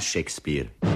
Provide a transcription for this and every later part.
Cezar de William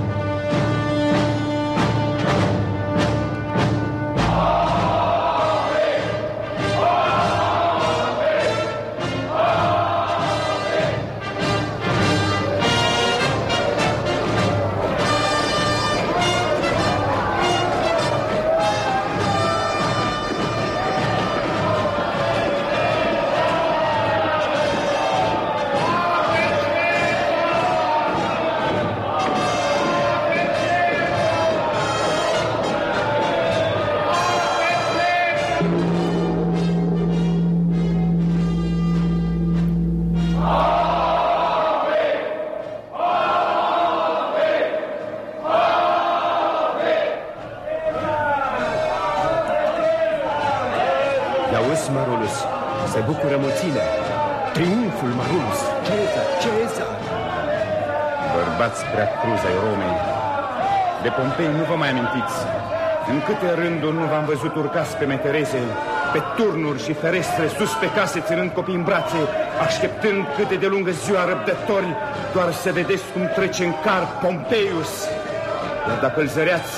Shakespeare câte rânduri nu v-am văzut urcați pe metereze, pe turnuri și ferestre, sus pe case, ținând copii în brațe, așteptând câte de lungă ziua răbdători, doar să vedeți cum trece în car Pompeius. Iar dacă îl zăreați,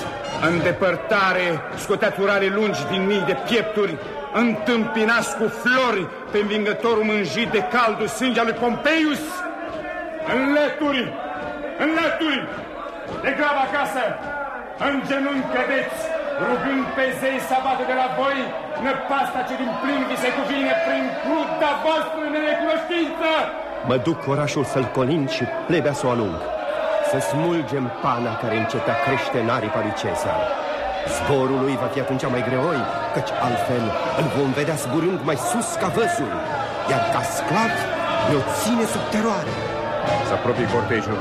în depărtare, scoteați urale lungi din mii de piepturi, întâmpinați cu flori pe învingătorul mânjit de caldul sânge al lui Pompeius, înlături, înlături, de grab acasă, în genunchi cădeți, rugând pe zei să abată de la voi năpasta ce din plin vi se cuvine prin cruda voastră nerecunoștință. Mă duc orașul să-l colin și plebea să o alung. Să smulgem pana care încetea crește în aripa lui Cezar. Zborul lui va fi atunci mai greoi, căci altfel îl vom vedea zburând mai sus ca văzul, iar ca sclav ne-o ține sub teroare. Să apropie cortejul.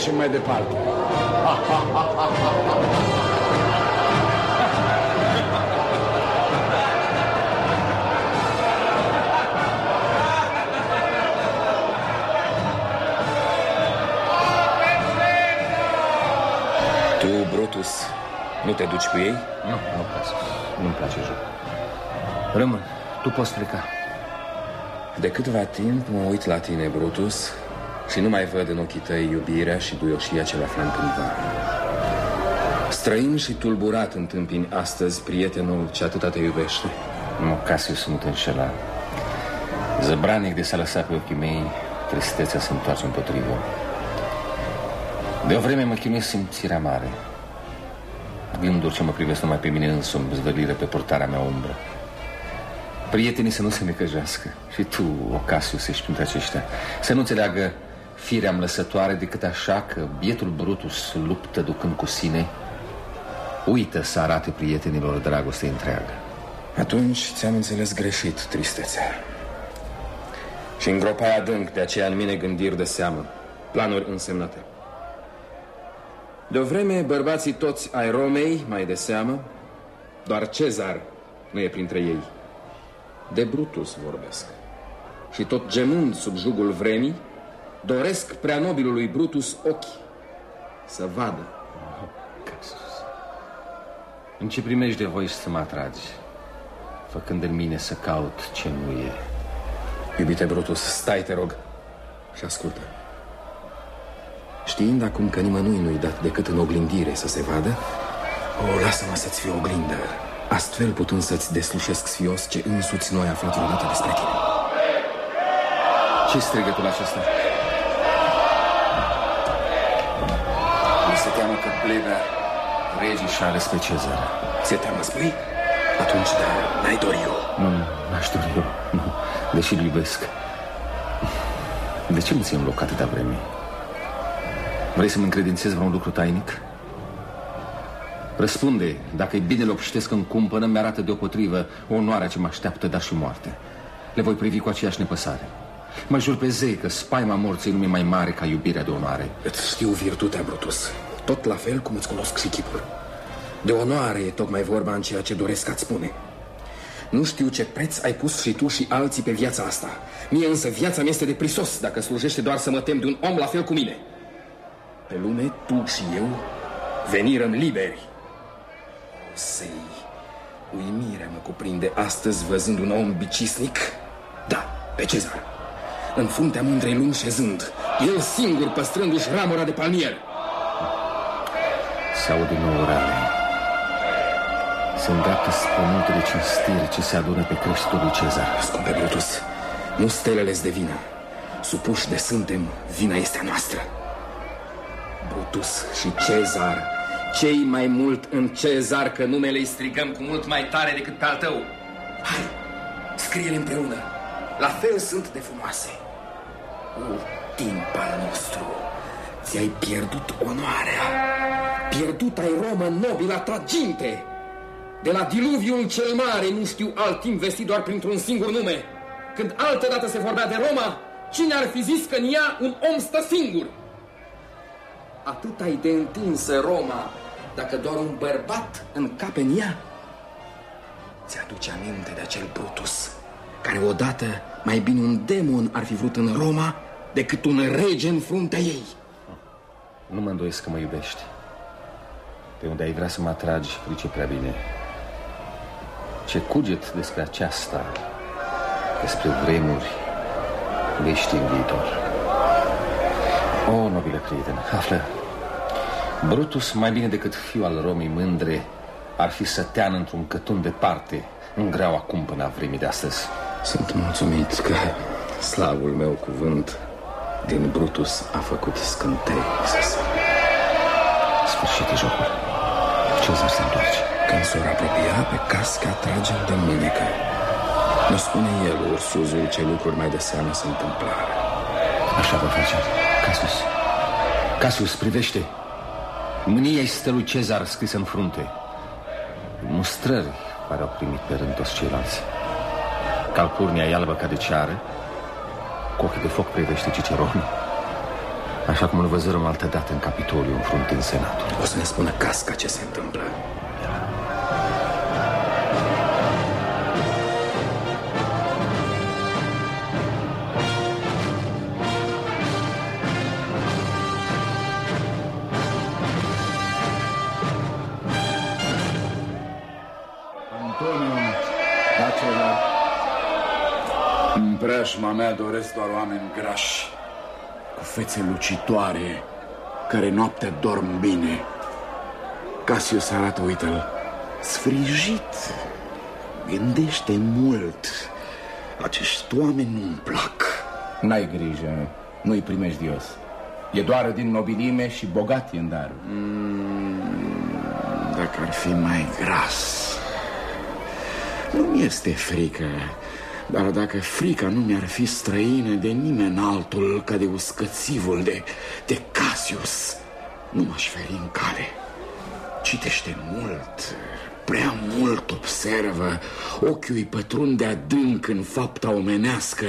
Trecem mai departe. Ha, ha, ha, ha, ha, ha. Nu te duci cu ei? Nu, nu place. Nu-mi place joc. Rămân. Tu poți pleca. De câteva timp mă uit la tine, Brutus, și nu mai văd în ochii tăi iubirea și duioșia ce le aflăm cândva. Străin și tulburat întâmpini astăzi prietenul ce atâta te iubește. Nu, Casius, nu te înșela. Zăbranic de s-a lăsat pe ochii mei, tristețea se întoarce împotrivă. De o vreme mă chinuie simțirea mare. Gânduri ce mă privesc numai pe mine însumi, zvălire pe portarea mea umbră. Prietenii să nu se necăjească Și tu, Ocasius, ești printre aceștia Să nu înțeleagă firea lăsătoare Decât așa că bietul Brutus luptă ducând cu sine Uită să arate prietenilor dragoste întreagă Atunci ți-am înțeles greșit tristețea Și îngropai adânc de aceea în mine gândiri de seamă Planuri însemnate de o vreme, bărbații toți ai Romei, mai de seamă, doar Cezar nu e printre ei. De Brutus vorbesc. Și tot gemând sub jugul vremii, doresc prea nobilului Brutus ochi să vadă. Oh, În ce primești de voi să mă atragi, făcând în mine să caut ce nu e? Iubite Brutus, stai, te rog. și ascultă. Știind acum că nimănui nu-i dat decât în oglindire să se vadă, o, lasă-mă să-ți fiu oglindă, astfel putând să-ți deslușesc sfios ce însuți noi aflat vreodată despre tine. Ce strigătul acesta? Teamă că plebea regii și ales pe Cezar. Se teamă, spui? Atunci, da, n-ai dori eu. Nu, n-aș dori eu, nu, deși îl iubesc. De ce nu ți-ai în loc atâta vreme? Vrei să-mi încredințezi vreun lucru tainic? Răspunde, dacă e bine lopșitesc în cumpănă, mi-arată deopotrivă onoarea ce mă așteaptă, dar și moarte. Le voi privi cu aceeași nepăsare. Mă jur pe zei că spaima morții nu mi mai mare ca iubirea de onoare. Îți știu virtutea, Brutus. Tot la fel cum îți cunosc și chipul. De onoare e tocmai vorba în ceea ce doresc a-ți spune. Nu știu ce preț ai pus și tu și alții pe viața asta. Mie însă viața mi este de prisos dacă slujește doar să mă tem de un om la fel cu mine. Pe lume, tu și eu venirăm liberi. Sei, uimirea mă cuprinde astăzi văzând un om bicisnic. Da, pe Cezar. În fruntea mândrei luni șezând, el singur păstrându-și ramura de palmier. Se aud din nou orale. Se îndreaptă spre munte de cinstiri ce se adună pe creștul lui Cezar. Scumpe Brutus, nu stelele de vină. Supuși de suntem, vina este a noastră. Brutus și Cezar, cei mai mult în Cezar, că numele îi strigăm cu mult mai tare decât pe al tău. Hai, scrie-le împreună. La fel sunt de frumoase. O, timp al nostru, ți-ai pierdut onoarea. Pierdut ai Roma nobilă traginte. De la diluviul cel mare nu știu alt timp vestit doar printr-un singur nume. Când altădată se vorbea de Roma, cine ar fi zis că în ea un om stă singur? Atât ai de întinsă Roma, dacă doar un bărbat încape în ea? Ți-aduce aminte de acel Brutus, care odată mai bine un demon ar fi vrut în Roma decât un rege în fruntea ei. Nu mă îndoiesc că mă iubești. Pe unde ai vrea să mă atragi, price prea bine. Ce cuget despre aceasta, despre vremuri, vei ști în viitor. O, nobilă prieten, află, Brutus, mai bine decât fiul al Romei mândre, ar fi sătean într-un cătun departe, în greaua cumpăna vremii de astăzi. Sunt mulțumit că slavul meu cuvânt din Brutus a făcut scântei să se... Sfârșit de jocul. Cezar se întoarce. Când s-or apropia, pe casca trage de mânecă. Nu spune el, ursuzul, ce lucruri mai de seamă se întâmplară. Așa va face. Casus. Casus, privește. Mânia este lui Cezar scrisă în frunte. Mustrări care au primit pe rând toți ceilalți. Calpurnia e albă ca de ceară. Cu ochii de foc privește Ciceron. Așa cum îl văzărăm altă dată în Capitoliu, în frunte în Senatul. O să ne spună casca ce se întâmplă. Antonio, da ceva. În preajma mea doresc doar oameni grași, cu fețe lucitoare, care noaptea dorm bine. Casius arată, uite-l, sfrijit, gândește mult. Acești oameni nu-mi plac. N-ai grijă, nu-i primești Dios. E doar din nobilime și bogat e în dar. Dacă ar fi mai gras. Nu-mi este frică, dar dacă frica nu mi-ar fi străină de nimeni altul ca de uscățivul de, de Casius, nu m-aș feri în cale. Citește mult, prea mult observă, ochiul îi pătrunde adânc în fapta omenească,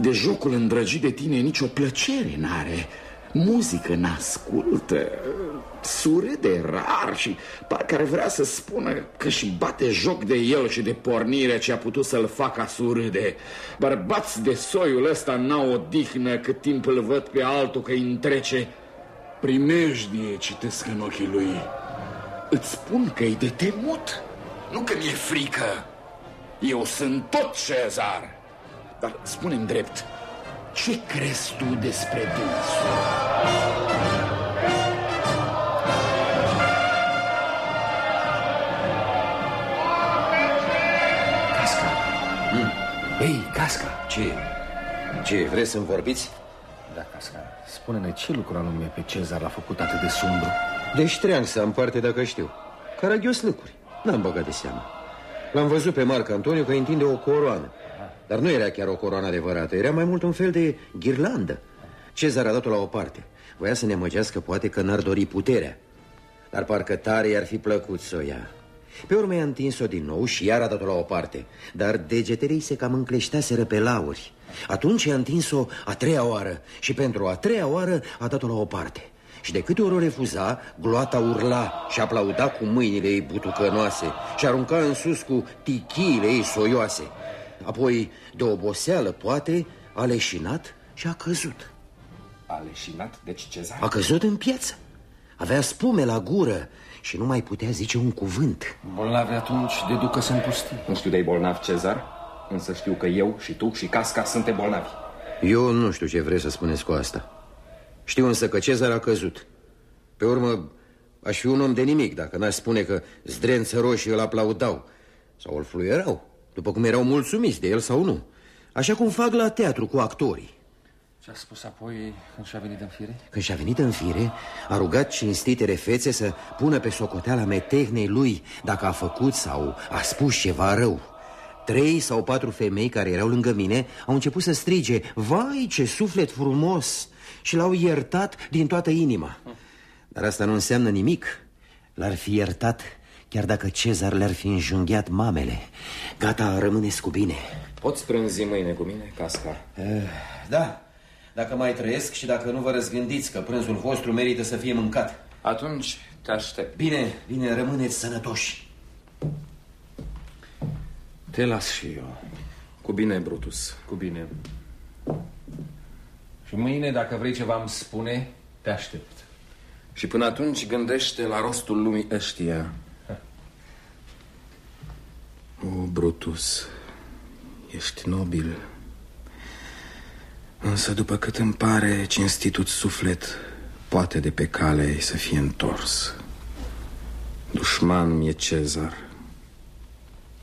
de jocul îndrăgit de tine nicio plăcere n-are, muzică n-ascultă, surâde rar și parcă ar vrea să spună că și bate joc de el și de pornirea ce a putut să-l facă surâde. Bărbați de soiul ăsta n-au odihnă cât timp îl văd pe altul că îi întrece. Primejdie citesc în ochii lui. Îți spun că e de temut, nu că mi-e frică. Eu sunt tot Cezar. Dar spune-mi drept, Ce crezi tu despre dânsul? Casca. Mm. Ei, Casca. Ce? Ce, vreți să-mi vorbiți? Da, Casca, spune-ne ce lucru anume pe Cezar l-a făcut atât de sumbru? De ștreang să am parte dacă știu. Caragios lăcuri. N-am băgat de seamă. L-am văzut pe Marc Antoniu că întinde o coroană. Dar nu era chiar o coroană adevărată, era mai mult un fel de ghirlandă. Cezar a dat-o la o parte. Voia să ne măgească poate că n-ar dori puterea. Dar parcă tare i-ar fi plăcut să o ia. Pe urmă i-a întins-o din nou și iar a dat-o la o parte. Dar degetele ei se cam încleșteaseră pe lauri. Atunci i-a întins-o a treia oară și pentru a treia oară a dat-o la o parte. Și de câte ori o refuza, gloata urla și aplauda cu mâinile ei butucănoase și arunca în sus cu tichiile ei soioase. Apoi, de oboseală, poate, a leșinat și a căzut. A leșinat, deci Cezar? A căzut în piață. Avea spume la gură și nu mai putea zice un cuvânt. Bolnavi atunci deducă-se în pustie. Nu știu de bolnav Cezar, însă știu că eu și tu și Casca suntem bolnavi. Eu nu știu ce vreți să spuneți cu asta. Știu însă că Cezar a căzut. Pe urmă, aș fi un om de nimic dacă n-aș spune că zdrență roșii îl aplaudau sau îl fluierau, după cum erau mulțumiți de el sau nu. Așa cum fac la teatru cu actorii. Ce a spus apoi când și-a venit în fire? Când și-a venit în fire, a rugat cinstitele fețe să pună pe socoteala metehnei lui dacă a făcut sau a spus ceva rău. Trei sau patru femei care erau lângă mine au început să strige Vai, ce suflet frumos! Și l-au iertat din toată inima. Dar asta nu înseamnă nimic. L-ar fi iertat chiar dacă Cezar le-ar fi înjunghiat mamele. Gata, rămâneți cu bine. Poți prânzi mâine cu mine, Casca? Da, dacă mai trăiesc și dacă nu vă răzgândiți că prânzul vostru merită să fie mâncat. Atunci te aștept. Bine, bine, rămâneți sănătoși. Te las și eu. Cu bine, Brutus. Cu bine. Și mâine, dacă vrei ceva îmi spune, te aștept. Și până atunci gândește la rostul lumii ăștia. O, Brutus, ești nobil. Însă, după cât îmi pare, cinstitul suflet poate de pe cale să fie întors. Dușman mi-e Cezar.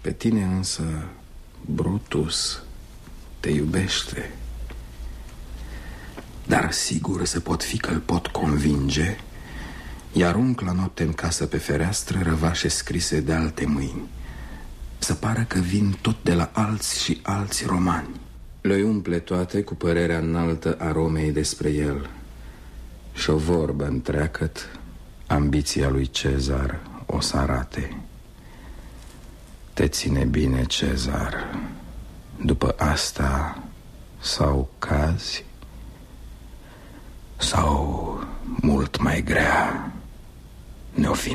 Pe tine însă, Brutus, te iubește. Dar sigur să pot fi că îl pot convinge Iar arunc la noapte în casă pe fereastră Răvașe scrise de alte mâini Să pară că vin tot de la alți și alți romani. Le umple toate cu părerea înaltă a Romei despre el. Și o vorbă întreacăt Ambiția lui Cezar o să arate. Te ține bine, Cezar. După asta sau cazi sau mult mai grea ne-o fi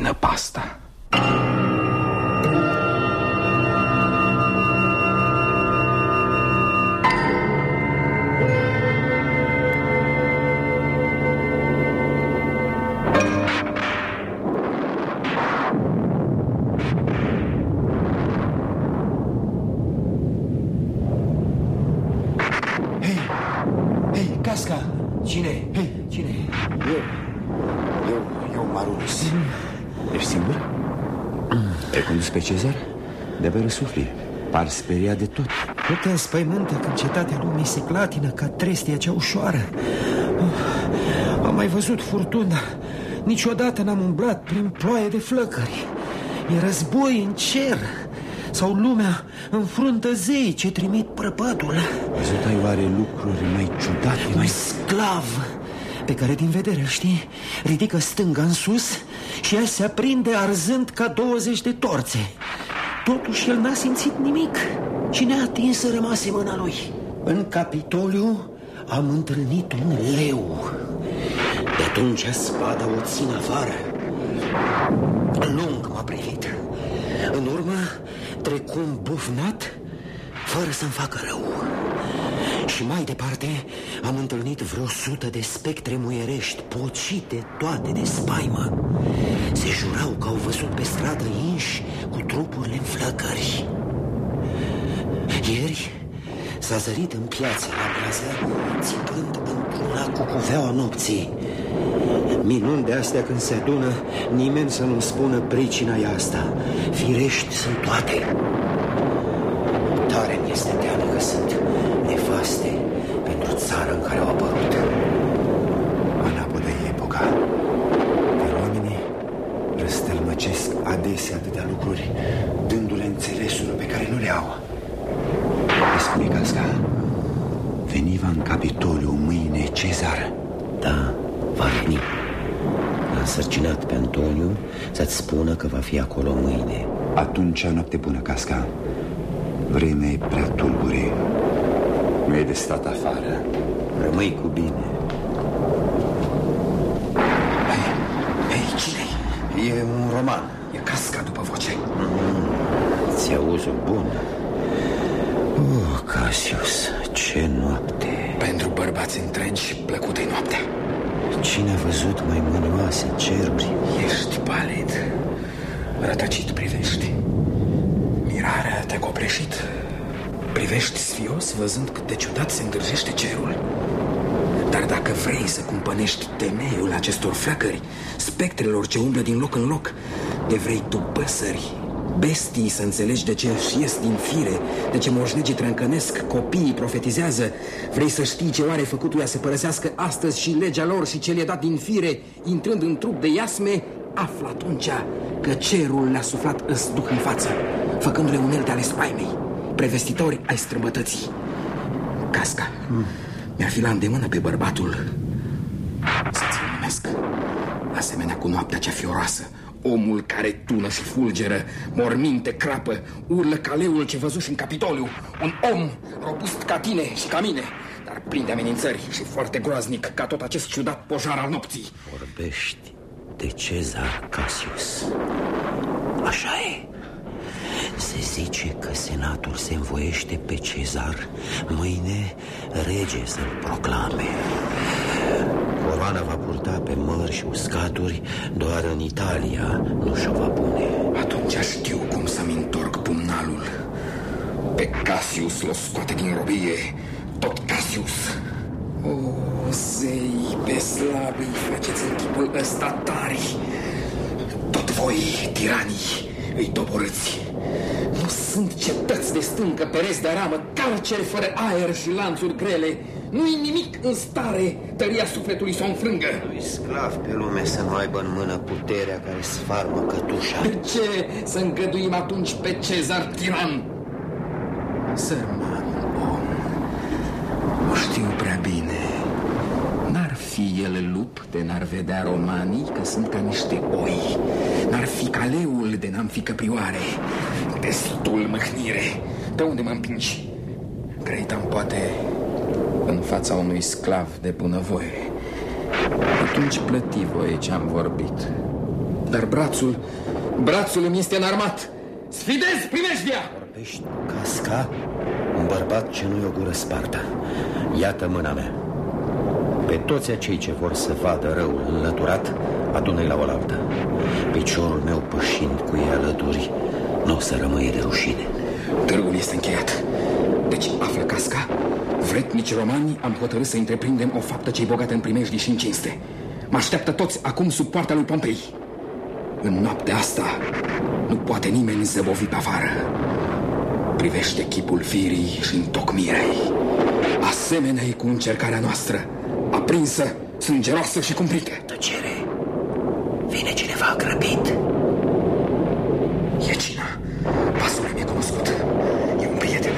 Cezar? De-abia răsufli. Par speriat de tot. Nu te înspăimântă când cetatea lumii se clatină ca trestia cea ușoară. Oh, am mai văzut furtuna. Niciodată n-am umblat prin ploaie de flăcări. E război în cer. Sau lumea înfruntă zei ce trimit prăpădul. Văzut ai oare lucruri mai ciudate, Un mai... sclav pe care din vedere, știi, ridică stânga în sus și ea se aprinde arzând ca 20 de torțe. Totuși el n-a simțit nimic și ne-a atins să rămase mâna lui. În Capitoliu am întâlnit un leu. De atunci spada o țin afară. Lung m-a privit. În urmă trecum bufnat fără să-mi facă rău. Și mai departe am întâlnit vreo sută de spectre muierești, pocite toate de spaimă. Se jurau că au văzut pe stradă inși cu trupurile în flăcări. Ieri, S-a zărit în piață la brază, țipând într-una cu cuveaua nopții. Minuni de astea când se adună, nimeni să nu-mi spună pricina e asta. Firești sunt toate. Tare mi este teamă că sunt nefaste pentru țara în care au apărut. Anapodă e epoca. Dar oamenii răstălmăcesc adesea atâtea lucruri, dându-le înțelesul pe care nu le au. Îi spune Casca, veni va în Capitoliu mâine Cezar. Da, va veni. L-a însărcinat pe Antoniu să-ți spună că va fi acolo mâine. Atunci noapte bună, Casca. Vremea e prea tulbure. Nu e de stat afară. Rămâi cu bine. Ei, cine E un roman. E casca după voce. Ți auzul bun. Oh, Cassius, ce noapte. Pentru bărbați întregi, plăcută-i noaptea. Cine a văzut mai mânioase ceruri? Ești palid. Rătăcit privești. Mirarea te-a copleșit. Privești sfios văzând cât de ciudat se îngârjește cerul. Dar dacă vrei să cumpănești temeiul acestor flacări, spectrelor ce umblă din loc în loc, de vrei tu păsări, bestii să înțelegi de ce își ies din fire, de ce moșnegii trâncănesc, copiii profetizează, vrei să știi ce oare făcutuia să părăsească astăzi și legea lor și ce le-a dat din fire, intrând în trup de iasme, află atunci că cerul le-a suflat îs duh în față, făcându-le unelte ale spaimei, prevestitori ai străbătății. Casca, mi-ar fi la îndemână pe bărbatul să ți numesc, asemenea cu noaptea cea fioroasă, omul care tună și fulgeră, morminte crapă, urlă caleul ce văzuși în Capitoliu, un om robust ca tine și ca mine, dar plin de amenințări și foarte groaznic ca tot acest ciudat pojar al nopții. Vorbești de Cezar Cassius. Așa e. Se zice că senatul se învoiește pe Cezar mâine rege să-l proclame. Coroana va purta pe mări și uscaturi doar în Italia nu și-o va pune. Atunci știu cum să-mi întorc pumnalul. Pe Cassius l-o scoate din robie, tot Cassius. O, zei, pe slab îi faceți în chipul ăsta tari. Tot voi, tiranii, îi doborâți. Nu sunt cetăți de stâncă, pereți de aramă, carceri fără aer și lanțuri grele. Nu-i nimic în stare tăria sufletului să o înfrângă. Lui sclav pe lume să nu aibă în mână puterea care sfarmă cătușa. De ce să îngăduim atunci pe Cezar tiran? Sărman om, o știu prea bine. N-ar fi el lup de n-ar vedea romanii că sunt ca niște oi. N-ar fi caleul de n-am fi căprioare. Destul mâhnire. De unde mă împingi? Creitam poate în fața unui sclav de bunăvoie. Atunci plăti voi ce-am vorbit. Dar brațul, brațul îmi este înarmat. Sfidez primejdia! Vorbești cu casca un bărbat ce nu-i o gură spartă. Iată mâna mea. Pe toți acei ce vor să vadă răul înlăturat, adună-i la oaltă. Piciorul meu pășind cu ei alături, nu o să rămâie de rușine. Târgul este încheiat. Deci, află casca, vretnici romani am hotărât să întreprindem o faptă ce-i bogată în primejdii și în cinste. Mă așteaptă toți acum sub poarta lui Pompei. În noaptea asta nu poate nimeni zăbovi pe afară. Privește chipul firii și întocmirei. Asemenea e cu încercarea noastră, aprinsă, sângeroasă și cumplită. Tăcere! Vine cineva grăbit. E Cina. Pasul mi-e cunoscut. E un prieten.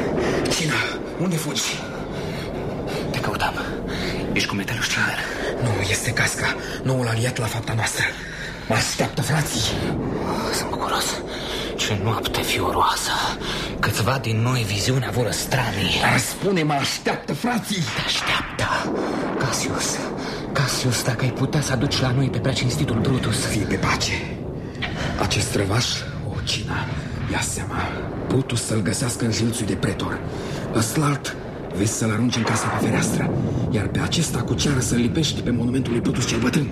Cina, unde fugi? Te căutam. Ești cu metalul Schiller. Nu, este casca, noul aliat la fapta noastră. Mă așteaptă frații. Sunt bucuros. Ce noapte fioroasă. Câțiva din noi viziunea vor stranii. Dar spune, mă așteaptă frații. Te așteaptă. Cassius, Cassius, dacă ai putea să aduci la noi pe prea cinstitul Brutus. Fie pe pace. Acest străvaș, o cina, ia seama, Brutus să-l găsească în jilțul de pretor. Ăslalt, vezi să-l arunci în casa pe fereastră, iar pe acesta cu ceară să-l lipești pe monumentul lui Brutus cel bătrân.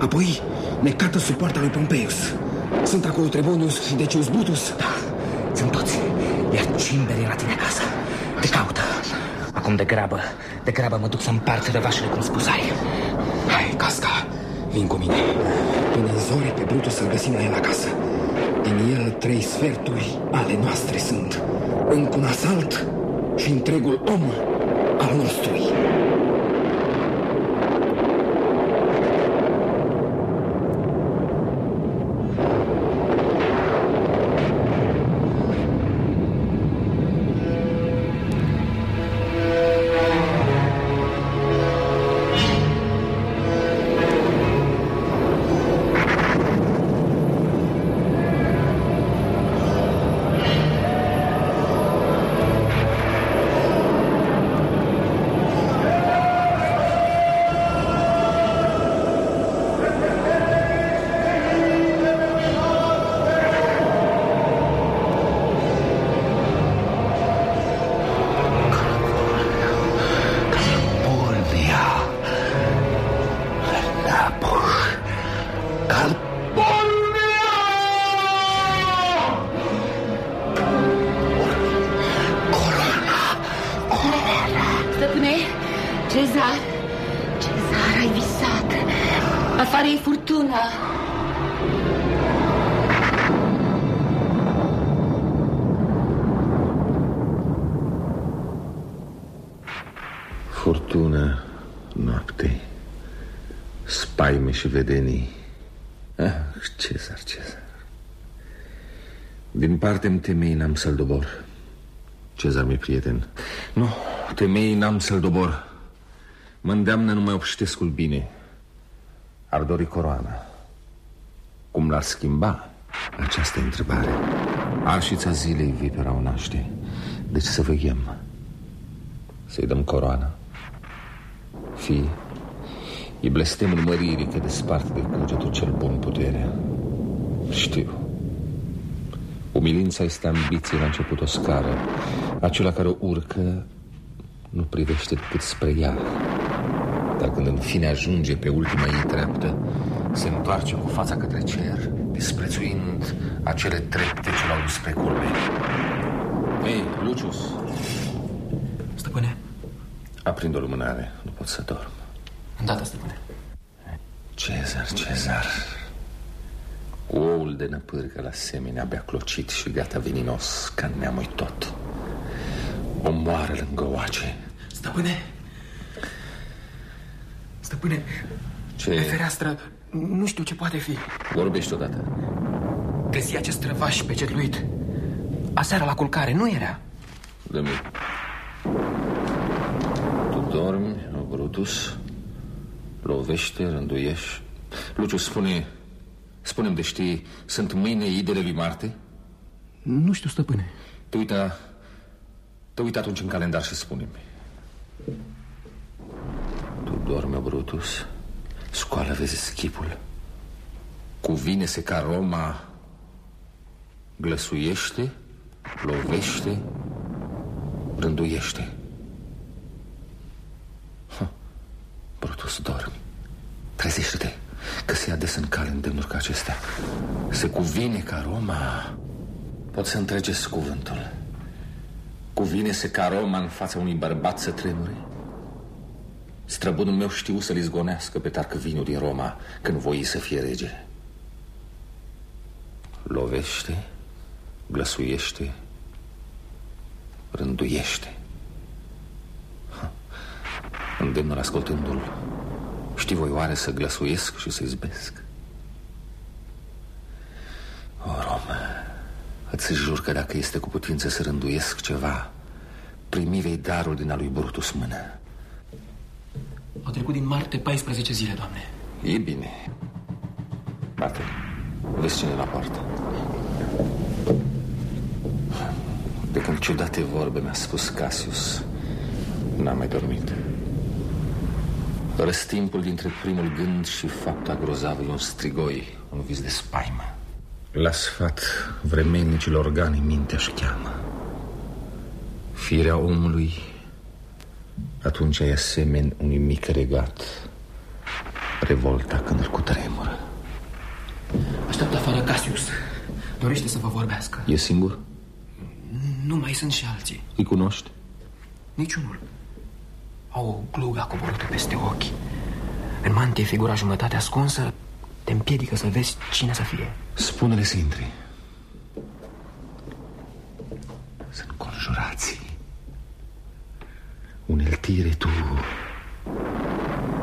Apoi ne cată sub poarta lui Pompeius. Sunt acolo Trebonius și Decius Brutus. Da, sunt toți. Iar Cimberi e la tine acasă. Te caută. Acum de grabă, de grabă mă duc să împart răvașele cum spusai Hai, Casca, vin cu mine Până în zori pe Brutus să-l găsim la el acasă Din el trei sferturi ale noastre sunt Încă un asalt și întregul om al nostru și vedenii. Ah, Cezar, Cezar. Din parte mi temei n-am să-l dobor. Cezar, mi prieten. Nu, temei n-am să-l dobor. Mă îndeamnă numai obștescul bine. Ar dori coroana. Cum l-ar schimba? Această întrebare. Arșița zilei vipera o naște. Deci să veghem. Să-i dăm coroana. Fie E blestemul măririi că desparte de cugetul cel bun puterea. Știu. Umilința este ambiție la început o scară Acela care o urcă Nu privește decât spre ea. Dar când în fine ajunge pe ultima ei treaptă Se întoarce cu fața către cer Disprețuind acele trepte ce l-au dus spre culme. Ei, Lucius. Stăpâne. Aprind o lumânare, nu pot să dorm Îndată, stăpâne. Cezar, Cezar. Oul de năpârcă la semenea abia clocit și gata veninos ca neamui tot. O moară lângă oace. Stăpâne! Stăpâne, ce? pe fereastră nu știu ce poate fi. Vorbești odată. Găsi acest răvaș pecetluit. Aseară la culcare, nu era? Dă-mi. Tu dormi, Brutus? Lovește, rânduiești. Luciu, spune spune de știi Sunt mâine idele lui Marte? Nu știu, stăpâne. Te uita Te uita atunci în calendar și spune-mi. Tu dormi, Brutus. Scoală, vezi schipul. Cuvine-se ca Roma. Glăsuiește Lovește Rânduiește Brutus, dormi. Trezește-te, că se ia des în cale îndemnuri ca acestea. Se cuvine ca Roma... Pot să întregeți cuvântul. Cuvine-se ca Roma în fața unui bărbat să tremure? Străbunul meu știu să-l izgonească pe vinul din Roma când voi să fie rege. Lovește, glăsuiește, rânduiește. Îndemnul ascultându-l Știi voi oare să glăsuiesc și să izbesc? O, Roma Îți jur că dacă este cu putință să rânduiesc ceva Primi vei darul din a lui Brutus mână Au trecut din Marte 14 zile, doamne. E bine. Bate, vezi cine la poartă. De când ciudate vorbe mi-a spus Cassius N-am mai dormit Răstimpul dintre primul gând și fapta grozavă e un strigoi, un vis de spaimă. La sfat vremenicilor organe mintea și cheamă. Firea omului atunci e asemeni unui mic regat, revolta când îl cutremură. Așteaptă afară Cassius. Dorește să vă vorbească. E singur? Nu mai sunt și alții. Îi cunoști? Niciunul. Au o glugă coborâtă peste ochi. În mantie figura jumătate ascunsă Te împiedică să vezi cine să fie. Spune-le să intri. Sunt conjurații Uneltire tu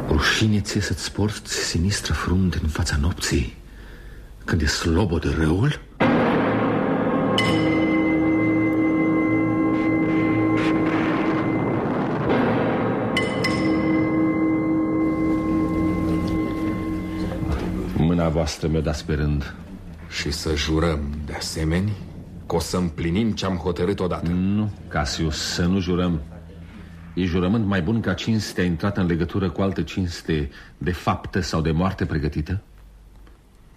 Rușine ție să-ți porți sinistră frunte în fața nopții Când e slobo de răul? Mâna voastră mi-o dați pe rând Și să jurăm de asemenea Că o să împlinim ce-am hotărât odată Nu, Casius, să nu jurăm E jurământ mai bun ca cinstea intrată în legătură cu altă cinste de faptă sau de moarte pregătită?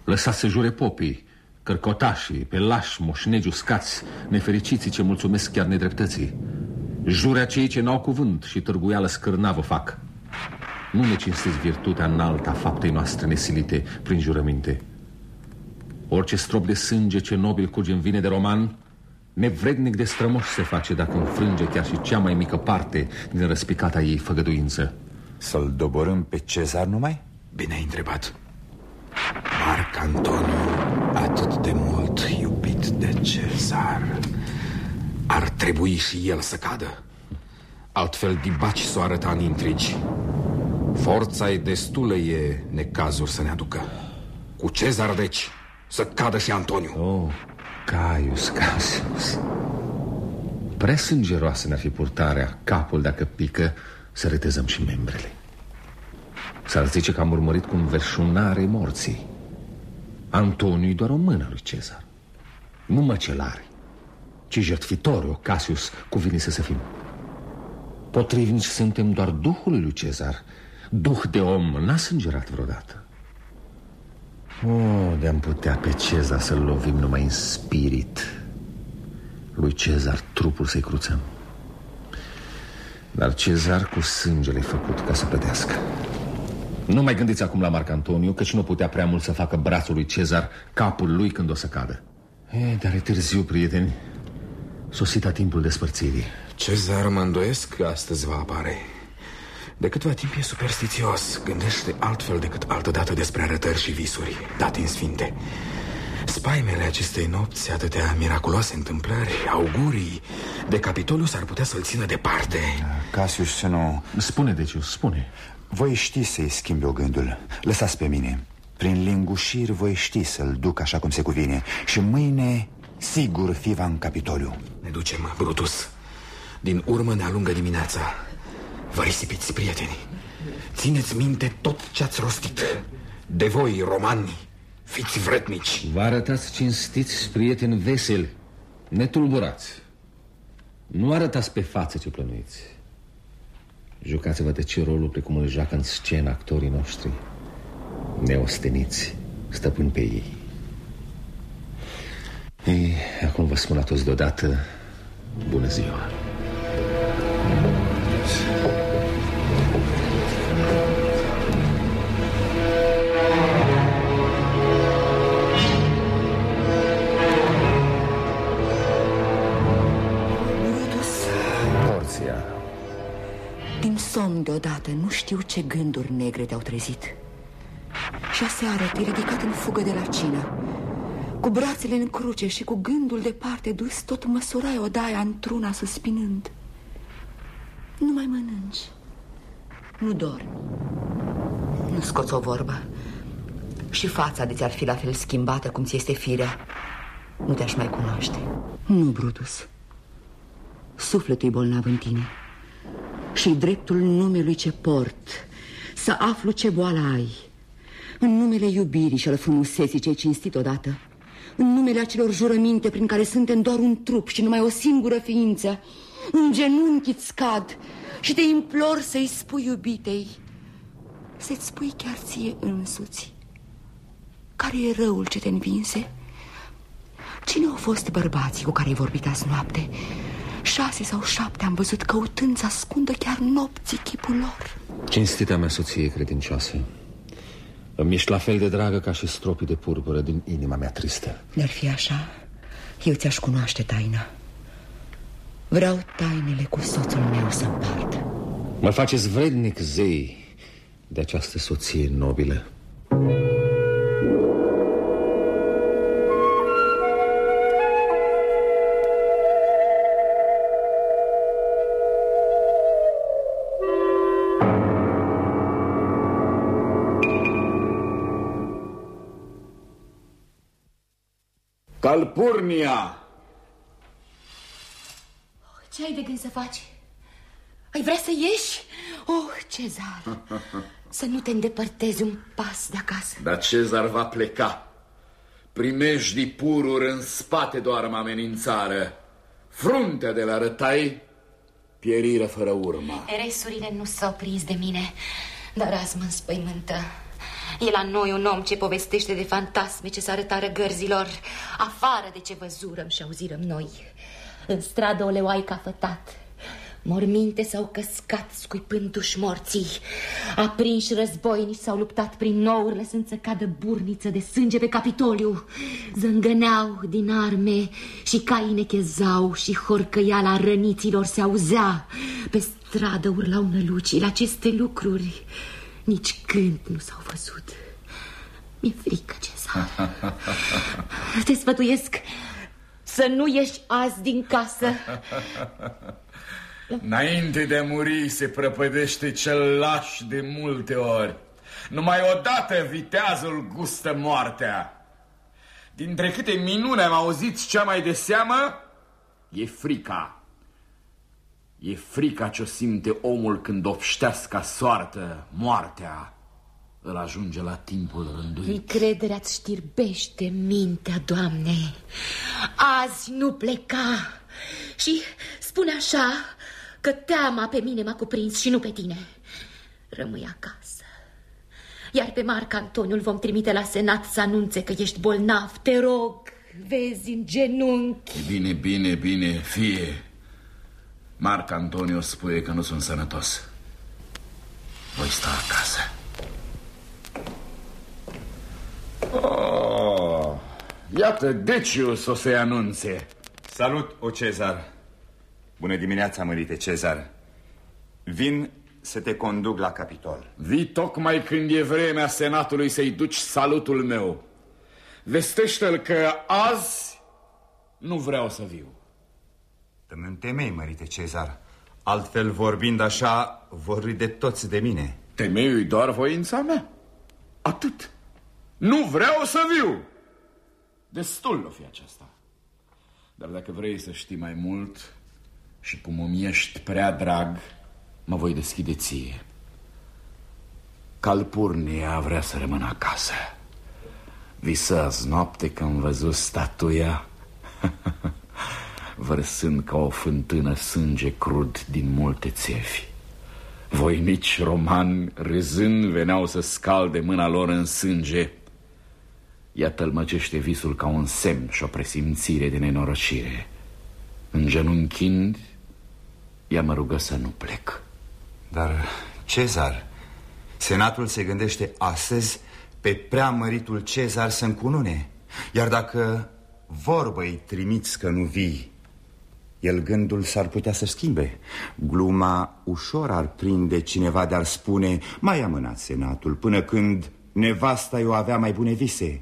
Lăsați să jure popii, cărcotașii, pelași, moșnegi uscați, nefericiții ce mulțumesc chiar nedreptății. Jurea cei ce n-au cuvânt și târguială scârnavă fac. Nu ne cinstiți virtutea înaltă a faptei noastre nesilite prin jurăminte. Orice strop de sânge ce nobil curge în vine de roman, nevrednic de strămoș se face dacă înfrânge chiar și cea mai mică parte din răspicata ei făgăduință. Să-l doborâm pe Cezar numai? Bine ai întrebat Marc Antoniu, atât de mult iubit de Cezar Ar trebui și el să cadă Altfel dibaci s-o arăta în intrigi Forța e destulă e necazuri să ne aducă. Cu Cezar, deci, să cadă și Antoniu. Oh, Caius Casius Prea sângeroasă ne-ar fi purtarea Capul dacă pică Să retezăm și membrele. S-ar zice că am urmărit cu înverșunare morții. Antoniu doar o mână lui Cezar. Nu măcelare Ci jertfitoriu, Casius, cuvine să se fim. Potrivnici suntem doar Duhului lui Cezar Duh de om n-a sângerat vreodată. Oh, de-am putea pe Cezar să-l lovim numai în spirit. Lui Cezar trupul să-i cruțăm. Dar Cezar cu sângele făcut ca să plătească. Nu mai gândiți acum la Marc Antoniu Căci nu putea prea mult să facă brațul lui Cezar Capul lui când o să cadă. E, Dar e târziu, prieteni. Sosita timpul despărțirii. Cezar mă îndoiesc că astăzi va apare de câtva timp e superstițios. Gândește altfel decât altădată despre arătări și visuri Date în sfinte. Spaimele acestei nopți, atâtea miraculoase întâmplări Augurii de Capitoliu s-ar putea să-l țină departe. Casius să nu... Spune, Decius, spune. Voi ști să-i schimbi o gândul Lăsați pe mine. Prin lingușiri voi ști să-l duc așa cum se cuvine. Și mâine sigur fi va în Capitoliu. Ne ducem, Brutus. Din urmă ne alungă dimineața Vă risipiți, prieteni. Țineți minte tot ce ați rostit. De voi, romani, fiți vretnici. Vă arătați cinstiți, prieteni veseli Netulburați. Nu arătați pe față ce plănuiți. Jucați-vă de ce rolul precum îl joacă în scenă actorii noștri. Neosteniți, stăpâni pe ei. Ei, acum vă spun la toți deodată Bună ziua Din somn deodată nu știu ce gânduri negre te-au trezit. Și aseară te-ai ridicat în fugă de la cină. Cu brațele în cruce și cu gândul departe dus Tot măsurai odaia într-una suspinând. Nu mai mănânci. Nu dormi. Nu scoți o vorbă. Și fața de ți-ar fi la fel schimbată cum ți este firea. Nu te-aș mai cunoaște. Nu, Brutus. Sufletul e bolnav în tine și dreptul numelui ce port Să aflu ce boală ai În numele iubirii și al frumuseții ce-ai cinstit odată În numele acelor jurăminte prin care suntem doar un trup și numai o singură ființă În genunchi îți scad și te implor să-i spui iubitei Să-ți spui chiar ție însuți Care e răul ce te învinse? Cine au fost bărbații cu care ai vorbit azi noapte? Șase sau șapte am văzut căutând să ascundă chiar nopții chipul lor. Cinstita mea soție credincioasă Îmi ești la fel de dragă ca și stropii de purpură din inima mea tristă. Dar fi așa, eu ți-aș cunoaște taina. Vreau tainele cu soțul meu să împart. Mă faceți vrednic, zei, de această soție nobilă. Calpurnia! Ce ai de gând să faci? Ai vrea să ieși? Oh, Cezar, să nu te îndepărtezi un pas de acasă. Dar Cezar va pleca. Primești pururi în spate doar mă amenințară. Fruntea de la rătai pieriră fără urmă. Eresurile nu s-au prins de mine, dar azi mă înspăimântă. E la noi un om ce povestește de fantasme ce s-arătară gărzilor, afară de ce văzurăm și auzirăm noi. În stradă o leoaică a fătat, Morminte s-au căscat scuipându-și morții. Aprinși războinici s-au luptat prin nouri, lăsând să cadă burniță de sânge pe Capitoliu. Zângăneau din arme și caii nechezau și horcăiala răniților se auzea. Pe stradă urlau nălucii la aceste lucruri. Nici când nu s-au văzut. Mi-e frică, Cezar. Te sfătuiesc să nu ieși azi din casă. Înainte de a muri se prăpădește cel laș de multe ori. Numai odată viteazul gustă moartea. Dintre câte minune am auzit cea mai de seamă, e frica. E frica ce o simte omul când obștească ca soartă, moartea. Îl ajunge la timpul rânduit. Încrederea-ți știrbește mintea, Doamne. Azi nu pleca. Și spune așa, că teama pe mine m-a cuprins și nu pe tine. Rămâi acasă. Iar pe Marc Antoniul vom trimite la senat să anunțe că ești bolnav. Te rog, vezi în genunchi. Bine, bine, bine, fie. Marc Antonio spune că nu sunt sănătos. Voi sta acasă. Oh, iată Decius o să-i anunțe. Salut, o Cezar. Bună dimineața, mărite Cezar. Vin să te conduc la Capitol. Vii tocmai când e vremea senatului să-i duci salutul meu. Vestește-l că azi nu vreau să viu. Dă-mi un temei, mărite Cezar. Altfel, vorbind așa, vor râde toți de mine. Temeiul doar voința mea. Atât. Nu vreau să viu. Destul o fi aceasta. Dar dacă vrei să știi mai mult, și cum îmi ești prea drag, mă voi deschide ție. Calpurnia vrea să rămână acasă. Visez noapte când văzut statuia vărsând ca o fântână sânge crud din multe țefi. Voinici romani, râzând, veneau să scalde mâna lor în sânge. Ea tălmăcește visul ca un semn și o presimțire de nenorocire. Îngenunchind, ea mă rugă să nu plec. Dar, Cezar, senatul se gândește astăzi pe preamăritul Cezar să încunune. Iar dacă vorbă îi trimiți că nu vii, el gândul s-ar putea să schimbe. Gluma ușor ar prinde cineva de-ar spune Mai amânat senatul până când nevasta o avea mai bune vise.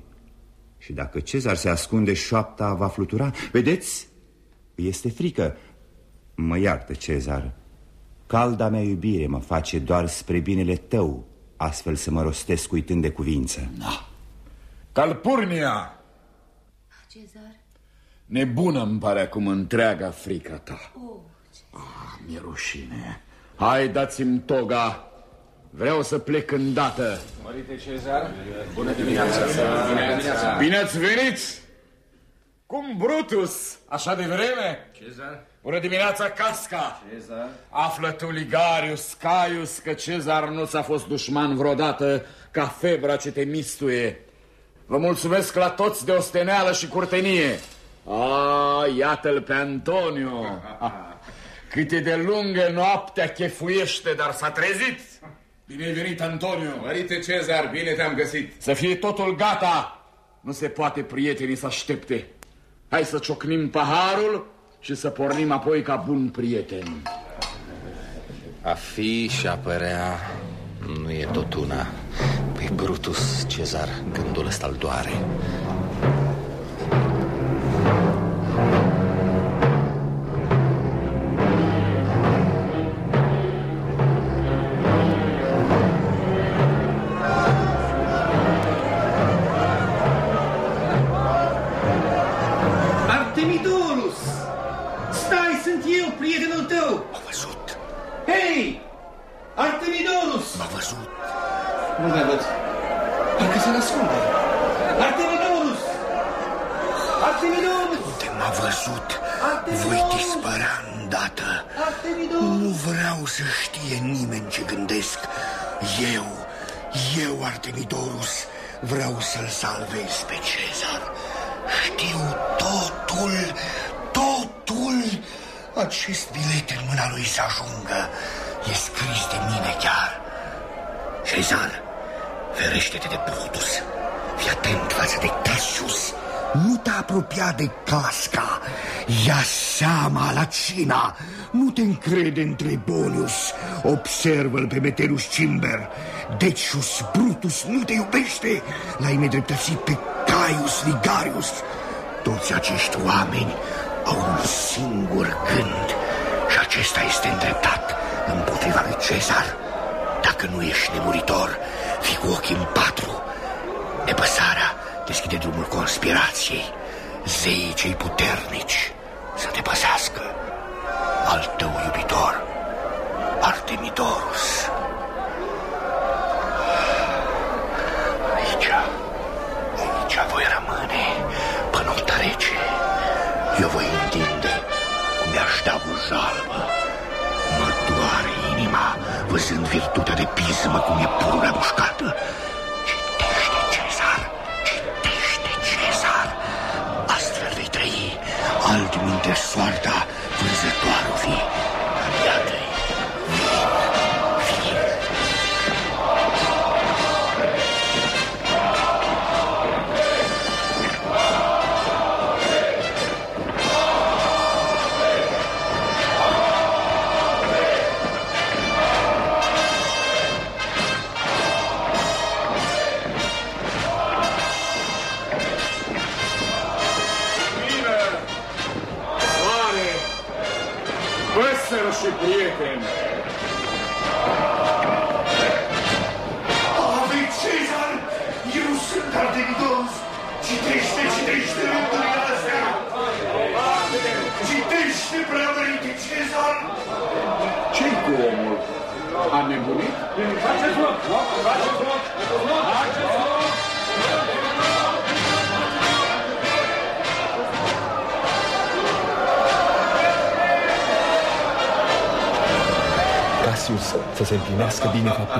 Și dacă Cezar se ascunde, șoapta va flutura. Vedeți? Este frică. Mă iartă, Cezar. Calda mea iubire mă face doar spre binele tău Astfel să mă rostesc uitând de cuvință. Da Calpurnia! Cezar Nebună îmi pare acum întreaga frica ta oh, ah, Mi-e rușine Hai, dați-mi toga Vreau să plec îndată Mărite Cezar Bună dimineața Bine, dimineața. Bine ați venit Cum Brutus, așa de vreme Cezar Bună dimineața, Casca! Cezar? Află tu, Ligarius, Caius, că Cezar nu ți-a fost dușman vreodată ca febra ce te mistuie. Vă mulțumesc la toți de osteneală și curtenie. A, iată-l pe Antonio. Cât de lungă noaptea chefuiește, dar s-a trezit. Bine ai venit, Antonio. Mărite Cezar, bine te-am găsit. Să fie totul gata. Nu se poate prietenii să aștepte. Hai să ciocnim paharul și să pornim apoi ca bun prieten. A fi și a părea nu e tot una. Pe Brutus, Cezar, gândul ăsta îl doare. Văzut, voi dispărea îndată. Artemidorus! Nu vreau să știe nimeni ce gândesc. Eu, eu, Artemidorus, vreau să-l salvez pe Cezar. Știu totul, totul. Acest bilet în mâna lui să ajungă. E scris de mine chiar. Cezar, ferește-te de Brutus. Fii atent față de Cassius. Nu te apropia de casca. Ia seama la cina. Nu te încrede în Trebonius. Observă-l pe Metelus Cimber. Decius Brutus nu te iubește. L-ai nedreptățit pe Caius Ligarius. Toți acești oameni au un singur gând și acesta este îndreptat împotriva lui Cezar. Dacă nu ești nemuritor, fii cu ochii în patru. Nepăsarea deschide drumul conspirației. Zeii cei puternici să te păsească. Al tău iubitor, Artemidorus. Aici, aici voi rămâne până noaptea rece. Eu voi întinde cum mi-aș da jalbă. Mă doare inima văzând virtutea de pismă cum e pururea mușcată. Slaughterdog.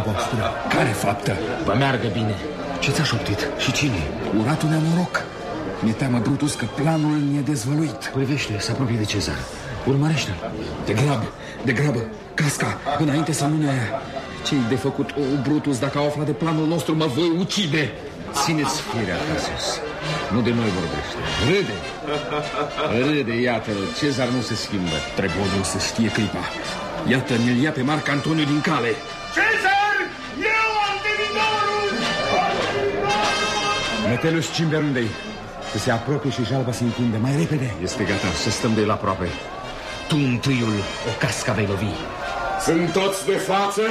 Voastră. Care faptă? Vă meargă bine. Ce ți-a șoptit? Și cine? Uratul noroc. Mi-e teamă, Brutus, că planul ne-e dezvăluit. Privește, se apropie de Cezar. Urmărește-l. De grabă, de grabă, casca, înainte să nu ne... Ce-i de făcut, o, Brutus, dacă au aflat de planul nostru, mă voi ucide. Țineți firea, Cassius. Nu de noi vorbește. Râde. Râde, iată-l. Cezar nu se schimbă. Treboniu să știe clipa. Iată, ne-l ia pe Marc Antoniu din cale. Metelus Cimber unde Să se apropie și jalba se întinde mai repede. Este gata, să stăm de el aproape. Tu întâiul o casca vei lovi. Sunt toți de față?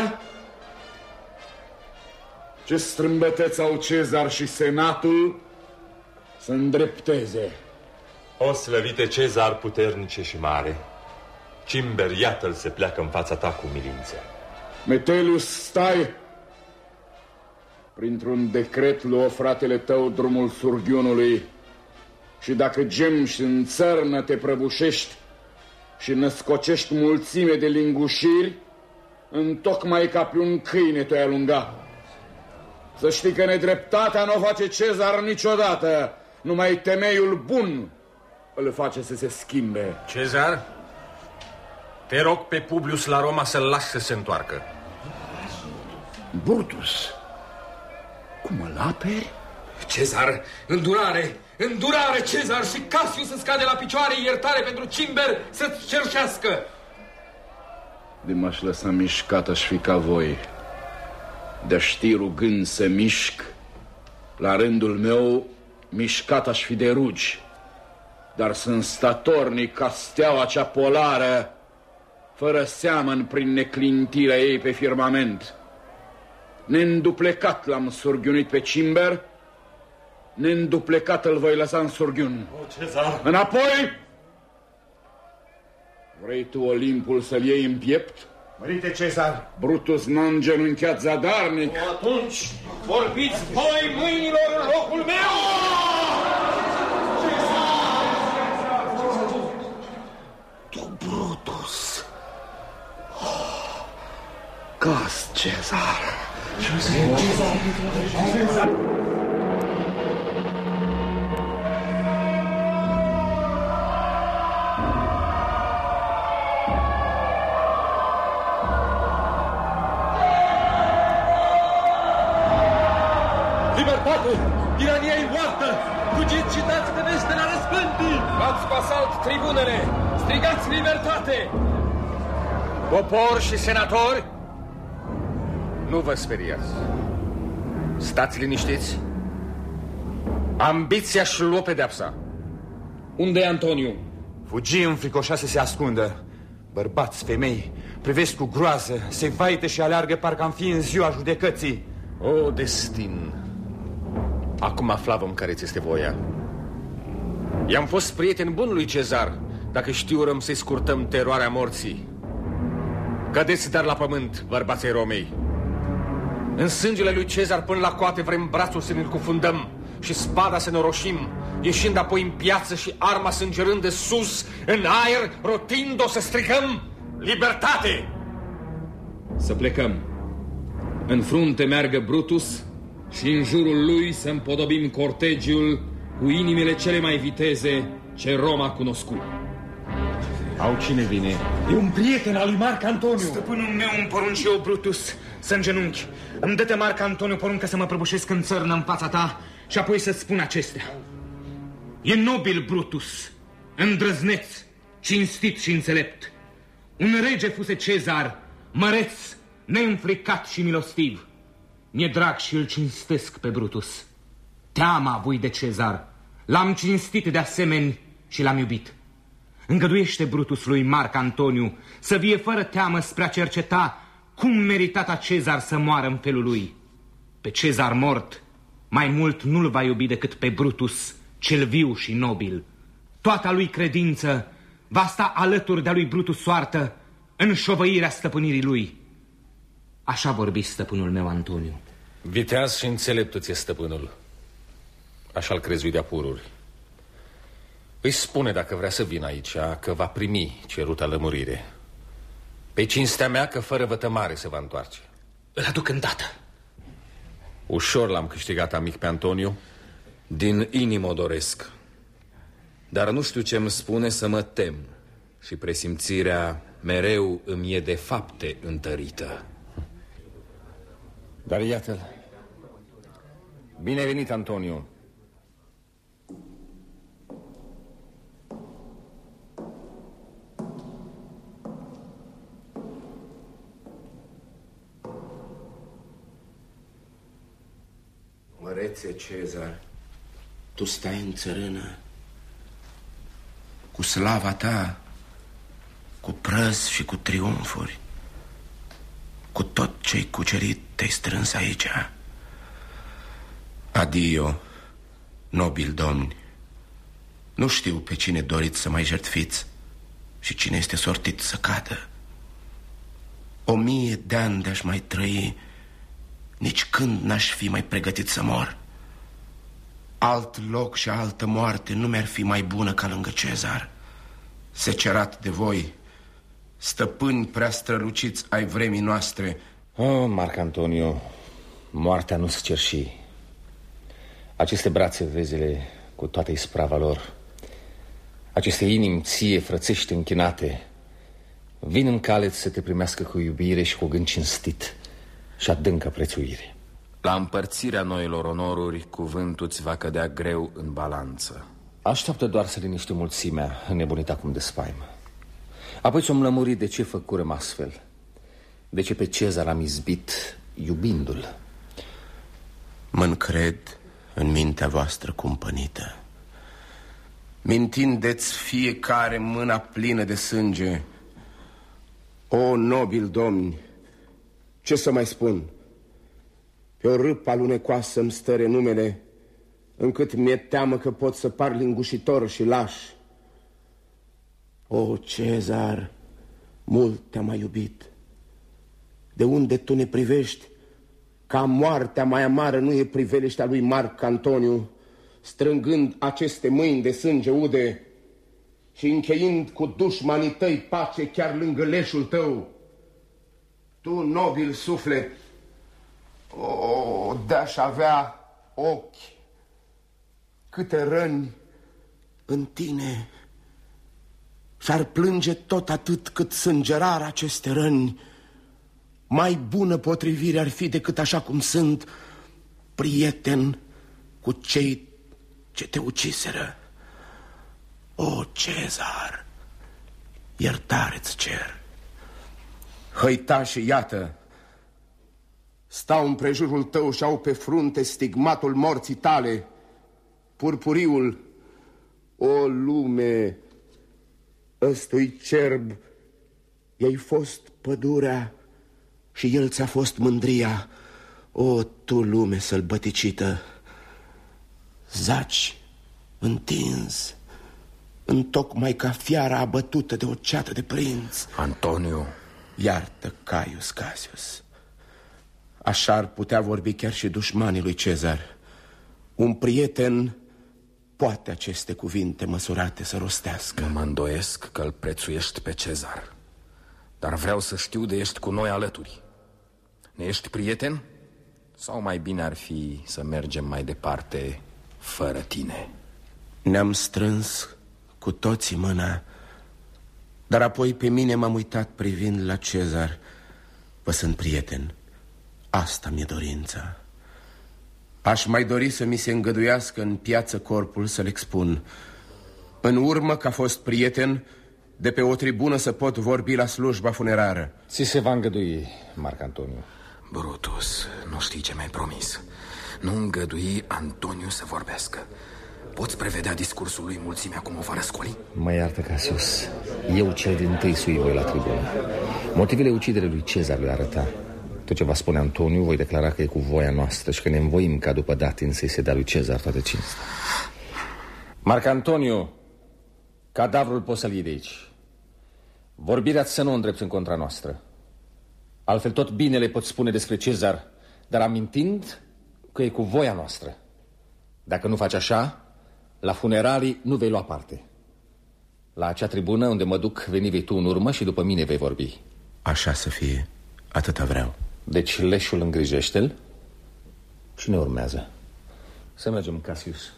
Ce strâmbăteți au Cezar și Senatul să îndrepteze. O slăvite Cezar puternice și mare, Cimber, iată-l se pleacă în fața ta cu milință. Metelius, stai! Printr-un decret luă fratele tău drumul surghiunului și dacă gem și în țărnă te prăbușești și născocești mulțime de lingușiri, întocmai ca pe un câine te-ai alunga. Să știi că nedreptatea nu o face Cezar niciodată, numai temeiul bun îl face să se schimbe. Cezar, te rog pe Publius la Roma să-l lași să se întoarcă. Brutus, cum îl aperi? Cezar, îndurare, îndurare, Cezar și Cassius să scade la picioare iertare pentru Cimber să-ți cerșească. De m-aș lăsa mișcat aș fi ca voi. De ști rugând să mișc, la rândul meu mișcat aș fi de rugi. Dar sunt statornic ca steaua cea polară, fără seamăn prin neclintirea ei pe firmament. Neînduplecat l-am surghiunit pe Cimber, neînduplecat îl voi lăsa în surghiun. O, Cezar! Înapoi! Vrei tu Olimpul să-l iei în piept? Mărite Cezar! Brutus n-a îngenunchiat zadarnic. O, atunci vorbiți voi mâinilor în locul meu! Tu, Brutus! Cas, Cezar! Libertate! Tirania e moartă! Fugiți și dați de veste la răspântii! Luați cu asalt tribunele! Strigați libertate! Popor și senatori, nu vă speriați. Stați liniștiți. Ambiția și șluă pedeapsa. Unde e Antoniu? Fugi înfricoșat să se ascundă. Bărbați, femei, privesc cu groază, se vaite și aleargă parcă am fi în ziua judecății. O, destin! Acum aflavăm care ți este voia. I-am fost prieten bun lui Cezar, dacă știurăm să-i scurtăm teroarea morții. Cădeți dar la pământ, bărbații Romei. În sângele lui Cezar până la coate vrem brațul să ne-l cufundăm și spada să ne roșim, ieșind apoi în piață și arma sângerând de sus, în aer, rotind-o să strigăm Libertate! Să plecăm. În frunte meargă Brutus și în jurul lui să împodobim cortegiul cu inimile cele mai viteze ce Roma a cunoscut. Au cine vine? E un prieten al lui Marc Antoniu. Stăpânul meu îmi porunci eu, Brutus, să îngenunchi. Îmi dă-te Marc Antoniu poruncă să mă prăbușesc în țărnă în fața ta și apoi să spun acestea. E nobil Brutus, îndrăzneț, cinstit și înțelept. Un rege fuse Cezar, măreț, neînfricat și milostiv. Mi-e drag și îl cinstesc pe Brutus. Teama voi de Cezar. L-am cinstit de asemenea și l-am iubit. Îngăduiește Brutus lui Marc Antoniu să vie fără teamă spre a cerceta cum meritata Cezar să moară în felul lui. Pe Cezar mort, mai mult nu-l va iubi decât pe Brutus, cel viu și nobil. Toata lui credință va sta alături de-a lui Brutus soartă în șovăirea stăpânirii lui. Așa vorbi stăpânul meu, Antoniu. Viteaz și înțelept ți stăpânul. Așa-l crezui de-a pururi. Îi spune dacă vrea să vină aici că va primi ceruta lămurire. Pe cinstea mea că fără vătămare se va întoarce. Îl aduc îndată. Ușor l-am câștigat amic pe Antoniu. Din inimă o doresc. Dar nu știu ce îmi spune să mă tem. Și presimțirea mereu îmi e de fapte întărită. Dar iată-l. Bine venit, Antoniu. Mărețe Cezar, tu stai în țărână cu slava ta, cu prăz și cu triumfuri, cu tot ce-ai cucerit te-ai strâns aici. Adio, nobil domni. Nu știu pe cine doriți să mai jertfiți și cine este sortit să cadă. O mie de ani de-aș mai trăi, nici când n-aș fi mai pregătit să mor. Alt loc și altă moarte nu mi-ar fi mai bună ca lângă Cezar. Secerat de voi, stăpâni prea străluciți ai vremii noastre. Oh, Marc Antonio, moartea nu se cerși. Aceste brațe, vezele, cu toată isprava lor, aceste inimi ție frățești închinate, vin în cale să te primească cu iubire și cu gând cinstit și adâncă prețuire. La împărțirea noilor onoruri, cuvântul ți va cădea greu în balanță. Așteaptă doar să liniște mulțimea, înnebunit acum de spaimă. Apoi ți-o lămuri de ce făcurăm astfel. De ce pe Cezar am izbit iubindu-l? mă încred în mintea voastră cumpănită. Mintindeți fiecare mâna plină de sânge. O, nobil domni, ce să mai spun? Pe o râpă alunecoasă îmi stă numele, încât mi-e teamă că pot să par lingușitor și laș. O, Cezar, mult te-am mai iubit. De unde tu ne privești, ca moartea mai amară nu e priveliștea lui Marc Antoniu, strângând aceste mâini de sânge ude și încheind cu dușmanii tăi pace chiar lângă leșul tău. Tu, nobil suflet, o, de-aș avea ochi, câte răni în tine și-ar plânge tot atât cât sângerar aceste răni, mai bună potrivire ar fi decât așa cum sunt prieten cu cei ce te uciseră. O, Cezar, iertare-ți cer. Hăitași, iată, stau în prejurul tău și au pe frunte stigmatul morții tale, purpuriul, o lume, ăstui cerb, i-ai fost pădurea și el ți-a fost mândria. O, tu lume sălbăticită, zaci, întins, întocmai ca fiara abătută de o ceată de prinț. Antoniu. Iartă, Caius Casius. Așa ar putea vorbi chiar și dușmanii lui Cezar. Un prieten poate aceste cuvinte măsurate să rostească. Nu mă îndoiesc că îl prețuiești pe Cezar. Dar vreau să știu de ești cu noi alături. Ne ești prieten? Sau mai bine ar fi să mergem mai departe fără tine? Ne-am strâns cu toții mâna, dar apoi pe mine m-am uitat privind la Cezar. Vă sunt prieten, asta mi-e dorința. Aș mai dori să mi se îngăduiască în piață corpul să-l expun. În urmă, că a fost prieten, de pe o tribună să pot vorbi la slujba funerară. Ți se va îngădui, Marc Antoniu. Brutus, nu știi ce mi-ai promis Nu îngădui Antoniu să vorbească Poți prevedea discursul lui mulțimea cum o va răscoli? Mă iartă, Casius Eu cel din tâi sui voi la tribună. Motivele uciderii lui Cezar le arăta. Tot ce va spune Antoniu voi declara că e cu voia noastră Și că ne învoim ca după datin să-i se dea lui Cezar toate cinstea Marc Antoniu Cadavrul poți să-l iei de aici. Vorbirea să nu o îndrepți în contra noastră. Altfel tot bine le pot spune despre Cezar, dar amintind că e cu voia noastră. Dacă nu faci așa, la funeralii nu vei lua parte. La acea tribună unde mă duc, veni vei tu în urmă și după mine vei vorbi. Așa să fie, atâta vreau. Deci leșul îngrijește-l și ne urmează. Să mergem, Casius.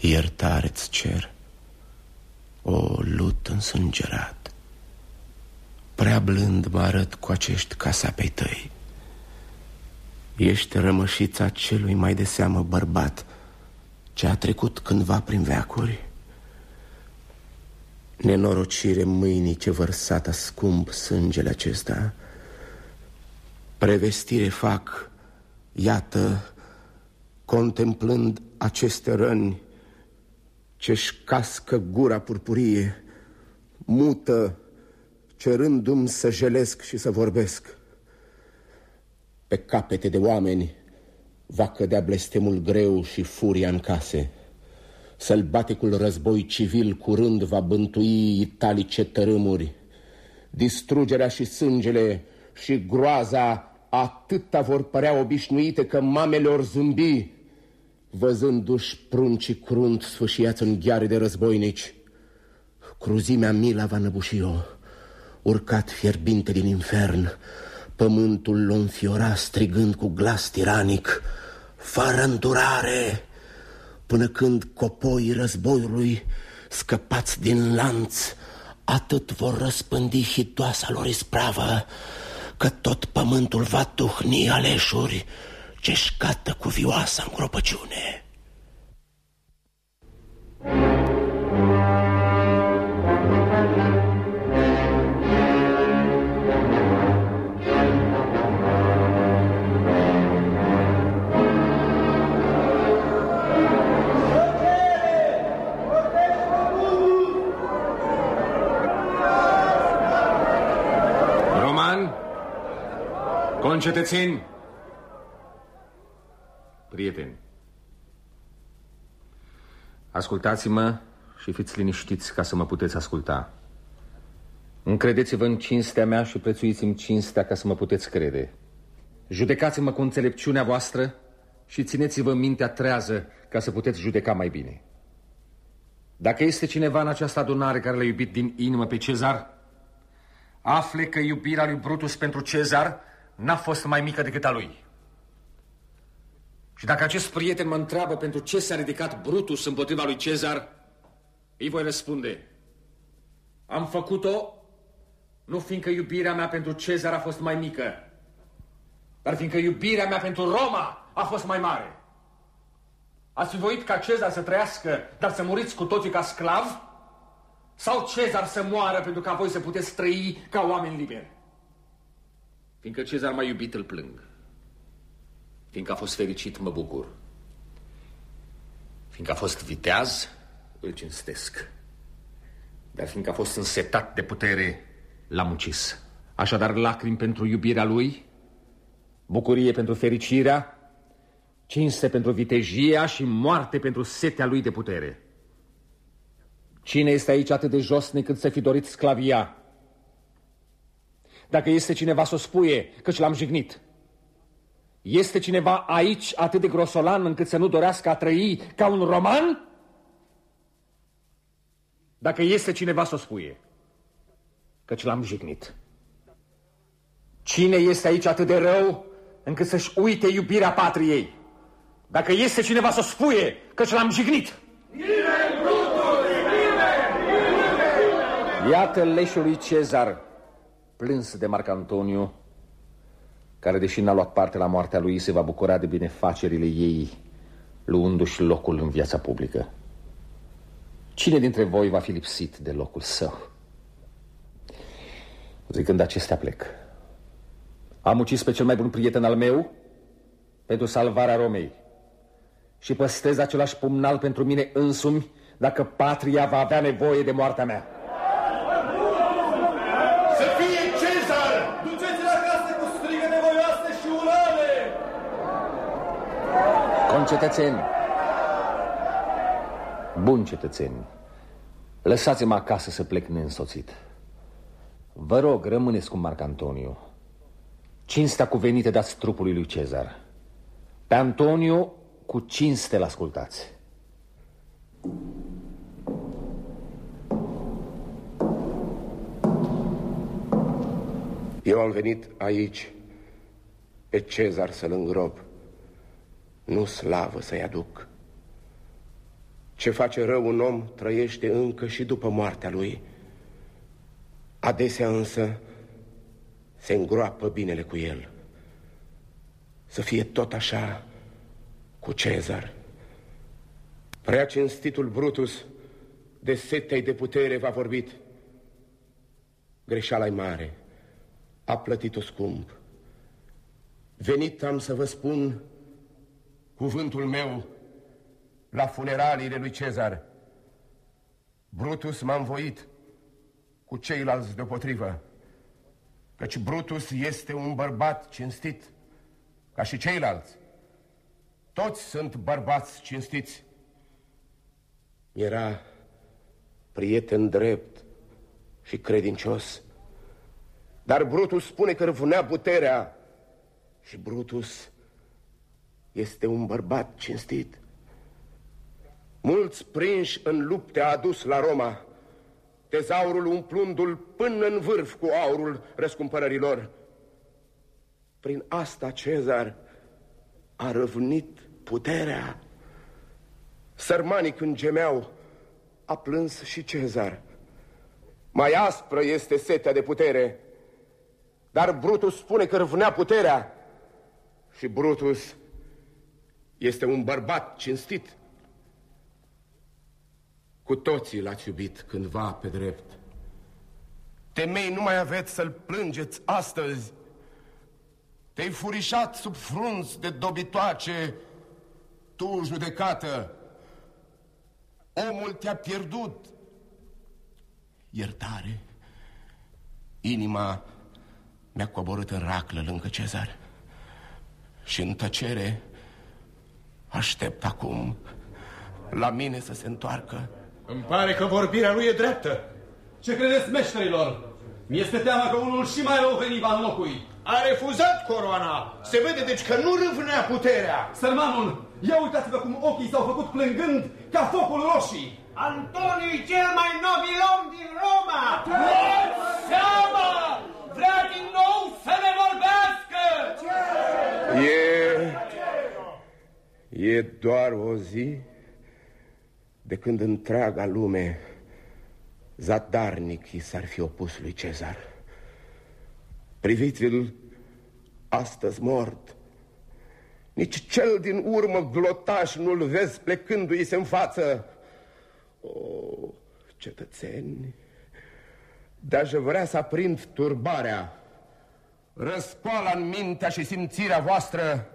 iertare-ți cer, o lut însângerat. Prea blând mă arăt cu acești casapei tăi. Ești rămășița celui mai de seamă bărbat ce a trecut cândva prin veacuri. Nenorocire mâinii ce vărsat scump sângele acesta. Prevestire fac, iată, contemplând aceste răni, ce-și cască gura purpurie, mută, cerându-mi să jelesc și să vorbesc. Pe capete de oameni va cădea blestemul greu și furia în case. Sălbaticul război civil curând va bântui italice tărâmuri. Distrugerea și sângele și groaza atâta vor părea obișnuite că mamele or zâmbi văzându-și pruncii crunt sfâșiați în gheare de războinici. Cruzimea mila va năbuși-o, urcat fierbinte din infern, pământul l înfiora strigând cu glas tiranic, fără îndurare, până când copoii războiului, scăpați din lanț, atât vor răspândi hidoasa lor ispravă, că tot pământul va tuhni aleșuri ce-și cată cu vioasa încropăciune. Concetățeni, prieteni, ascultați-mă și fiți liniștiți ca să mă puteți asculta. Încredeți-vă în cinstea mea și prețuiți-mi cinstea ca să mă puteți crede. Judecați-mă cu înțelepciunea voastră și țineți-vă mintea trează ca să puteți judeca mai bine. Dacă este cineva în această adunare care l-a iubit din inimă pe Cezar, afle că iubirea lui Brutus pentru Cezar n-a fost mai mică decât a lui. Și dacă acest prieten mă întreabă pentru ce s-a ridicat Brutus împotriva lui Cezar, îi voi răspunde. Am făcut-o nu fiindcă iubirea mea pentru Cezar a fost mai mică, dar fiindcă iubirea mea pentru Roma a fost mai mare. Ați voit ca Cezar să trăiască, dar să muriți cu toții ca sclav? Sau Cezar să moară pentru ca voi să puteți trăi ca oameni liberi? Fiindcă Cezar m-a iubit, îl plâng. Fiindcă a fost fericit, mă bucur. Fiindcă a fost viteaz, îl cinstesc. Dar fiindcă a fost însetat de putere, l-am ucis. Așadar, lacrimi pentru iubirea lui, bucurie pentru fericirea, cinste pentru vitejia și moarte pentru setea lui de putere. Cine este aici atât de jos necât să fi dorit sclavia? Dacă este cineva să o spuie, căci l-am jignit. Este cineva aici atât de grosolan încât să nu dorească a trăi ca un roman? Dacă este cineva să o spuie, căci l-am jignit. Cine este aici atât de rău încât să-și uite iubirea patriei? Dacă este cineva să o spuie, căci l-am jignit. Iată leșul lui Cezar, plâns de Marc Antoniu, care, deși n-a luat parte la moartea lui, se va bucura de binefacerile ei, luându-și locul în viața publică. Cine dintre voi va fi lipsit de locul său? Zicând acestea plec. Am ucis pe cel mai bun prieten al meu pentru salvarea Romei și păstrez același pumnal pentru mine însumi dacă patria va avea nevoie de moartea mea. Concetățeni, buni cetățeni, lăsați-mă acasă să plec neînsoțit. Vă rog, rămâneți cu Marc Antoniu. Cinstea cuvenită dați trupului lui Cezar. Pe Antoniu cu cinste l ascultați. Eu am venit aici pe Cezar să-l îngrop nu slavă să-i aduc. Ce face rău un om trăiește încă și după moartea lui. Adesea însă se îngroapă binele cu el. Să fie tot așa cu Cezar. Prea cinstitul Brutus de setei de putere v-a vorbit. greșeala mare, a plătit-o scump. Venit am să vă spun cuvântul meu la funeraliile lui Cezar. Brutus m-a învoit cu ceilalți deopotrivă, căci Brutus este un bărbat cinstit, ca și ceilalți. Toți sunt bărbați cinstiți. Era prieten drept și credincios, dar Brutus spune că răvunea puterea și Brutus este un bărbat cinstit. Mulți prinși în lupte a adus la Roma, tezaurul umplându-l până în vârf cu aurul răscumpărărilor. Prin asta Cezar a răvnit puterea. Sărmanii când gemeau, a plâns și Cezar. Mai aspră este setea de putere. Dar Brutus spune că râvnea puterea. Și Brutus este un bărbat cinstit. Cu toții l-ați iubit cândva pe drept. Temei nu mai aveți să-l plângeți astăzi. Te-ai furișat sub frunți de dobitoace, tu, judecată. Omul te-a pierdut. Iertare. Inima mi-a coborât în raclă lângă cezar. Și în tăcere aștept acum la mine să se întoarcă. Îmi pare că vorbirea lui e dreaptă. Ce credeți, meșterilor? Mi-este teama că unul și mai rău veni va înlocui. A refuzat coroana. Se vede deci că nu râvnea puterea. Sărmanul, ia uitați-vă cum ochii s-au făcut plângând ca focul roșii. Antoniu cel mai nobil om din Roma! Seama! Vrea din nou să ne vorbească! E... E doar o zi de când întreaga lume zadarnic i s-ar fi opus lui Cezar. Priviți-l astăzi mort. Nici cel din urmă glotaș nu-l vezi plecându-i se în față. O, cetățeni, de-aș vrea să aprind turbarea, răscoala în mintea și simțirea voastră,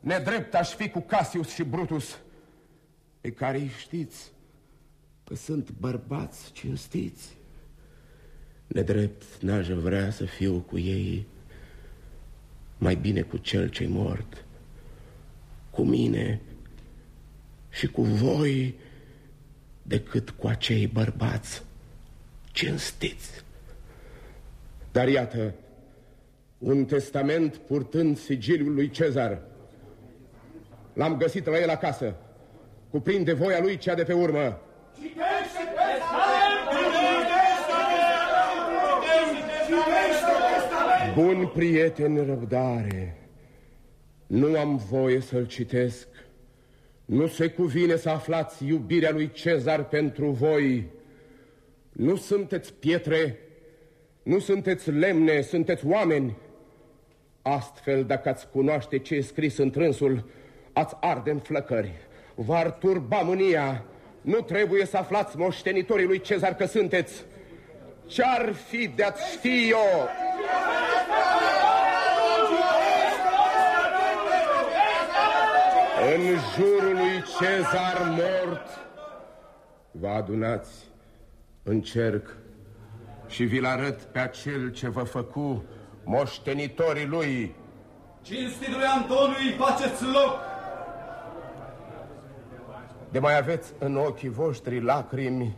nedrept aș fi cu Casius și Brutus, pe care îi știți că sunt bărbați cinstiți. Nedrept n-aș vrea să fiu cu ei, mai bine cu cel ce mort, cu mine și cu voi, decât cu acei bărbați cinstiți. Dar iată, un testament purtând sigiliul lui Cezar. L-am găsit la el acasă. Cuprinde voia lui cea de pe urmă. Bun prieten răbdare, nu am voie să-l citesc. Nu se cuvine să aflați iubirea lui Cezar pentru voi. Nu sunteți pietre, nu sunteți lemne, sunteți oameni. Astfel, dacă ați cunoaște ce e scris în trânsul, ați arde în flăcări. V-ar turba mânia. Nu trebuie să aflați moștenitorii lui Cezar că sunteți. Ce-ar fi de-ați ști eu? În jurul lui Cezar mort Vă adunați în cerc Și vi-l arăt pe acel ce vă făcu Moștenitorii lui Cinstitului Antoniu îi faceți loc De mai aveți în ochii voștri lacrimi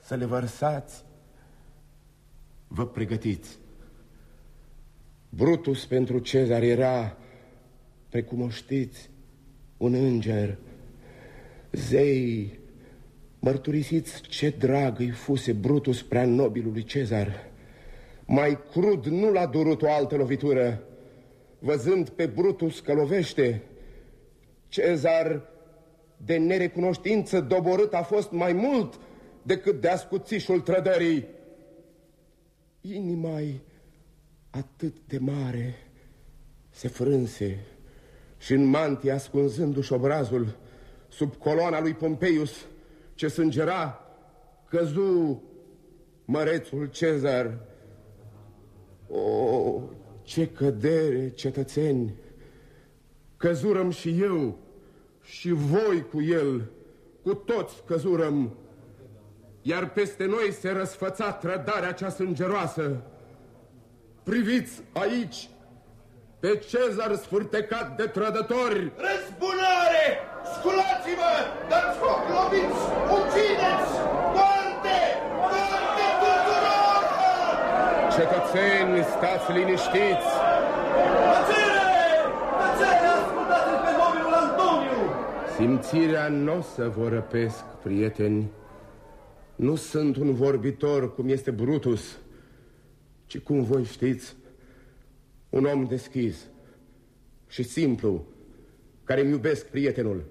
Să le vărsați Vă pregătiți Brutus pentru Cezar era precum o știți, un înger. Zei, mărturisiți ce drag îi fuse Brutus prea nobilului Cezar. Mai crud nu l-a durut o altă lovitură. Văzând pe Brutus că lovește, Cezar de nerecunoștință doborât a fost mai mult decât de ascuțișul trădării. inima atât de mare se frânse și în mantie ascunzându-și obrazul sub coloana lui Pompeius ce sângera, căzu mărețul Cezar. O, ce cădere, cetățeni! Căzurăm și eu și voi cu el, cu toți căzurăm, iar peste noi se răsfăța trădarea cea sângeroasă. Priviți aici pe Cezar sfârtecat de trădători. Răzbunare! Sculați-vă! Dați foc, loviți! Ucideți! Moarte! Moarte tuturor! Cetățeni, stați liniștiți! Tăcere! Tăcere! Ascultați-l pe nobilul Antoniu! Simțirea nu o să vă răpesc, prieteni. Nu sunt un vorbitor cum este Brutus, ci cum voi știți, un om deschis și simplu, care îmi iubesc prietenul.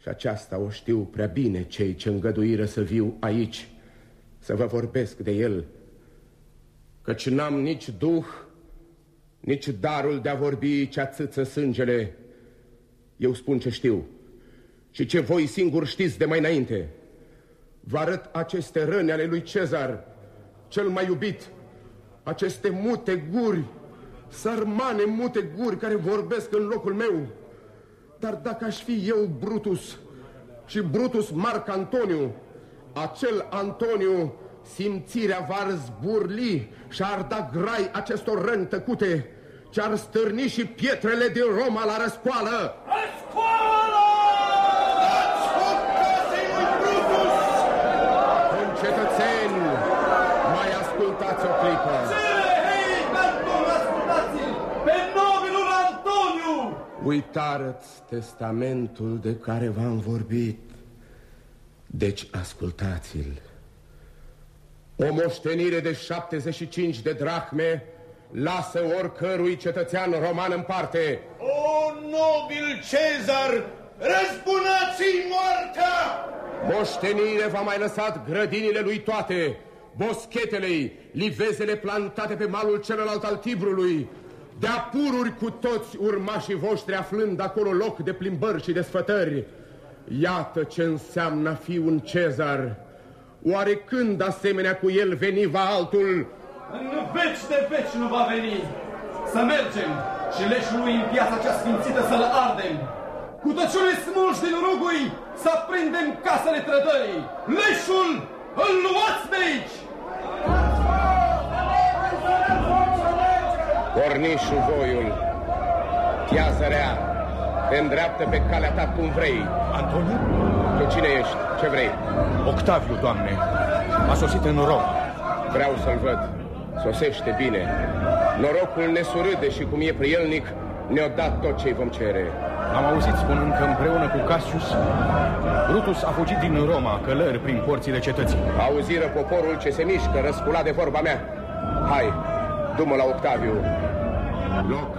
Și aceasta o știu prea bine cei ce îngăduiră să viu aici, să vă vorbesc de el, Căci n-am nici duh, nici darul de a vorbi ce ațâță sângele. Eu spun ce știu și ce voi singur știți de mai înainte. Vă arăt aceste răni ale lui Cezar, cel mai iubit, aceste mute guri, sărmane mute guri care vorbesc în locul meu. Dar dacă aș fi eu Brutus și Brutus Marc Antoniu, acel Antoniu simțirea va zburli și ar da grai acestor răni tăcute, ce ar stârni și pietrele din Roma la răscoală. Răscoală! Concetățeni, mai ascultați o clipă. Hei, Anton, ascultați-l! Pe nobilul Antoniu! Uitarăți testamentul de care v-am vorbit. Deci ascultați-l. O moștenire de 75 de drahme lasă oricărui cetățean roman în parte. O, nobil Cezar, răzbunați-i moartea! Moștenire v-a mai lăsat grădinile lui toate, boschetele livezele plantate pe malul celălalt al Tibrului, de-a pururi cu toți urmașii voștri aflând acolo loc de plimbări și de sfătări. Iată ce înseamnă a fi un cezar. Oare când asemenea cu el veni va altul? În veci de veci nu va veni. Să mergem și leșul lui în piața cea sfințită să-l ardem. Cu tăciunii smulși din rugui să prindem casele trădării. Leșul îl luați de aici! Cornișu voiul, tiază rea, te îndreaptă pe calea ta cum vrei. Antoniu? Tu cine ești? Ce vrei? Octaviu, doamne. A sosit în Roma. Vreau să-l văd. Sosește bine. Norocul ne surâde și cum e prielnic, ne-a dat tot ce-i vom cere. Am auzit spunând că împreună cu Cassius, Brutus a fugit din Roma, călări prin porțile cetății. Auziră poporul ce se mișcă, răsculat de vorba mea. Hai, du-mă la Octaviu. Loc.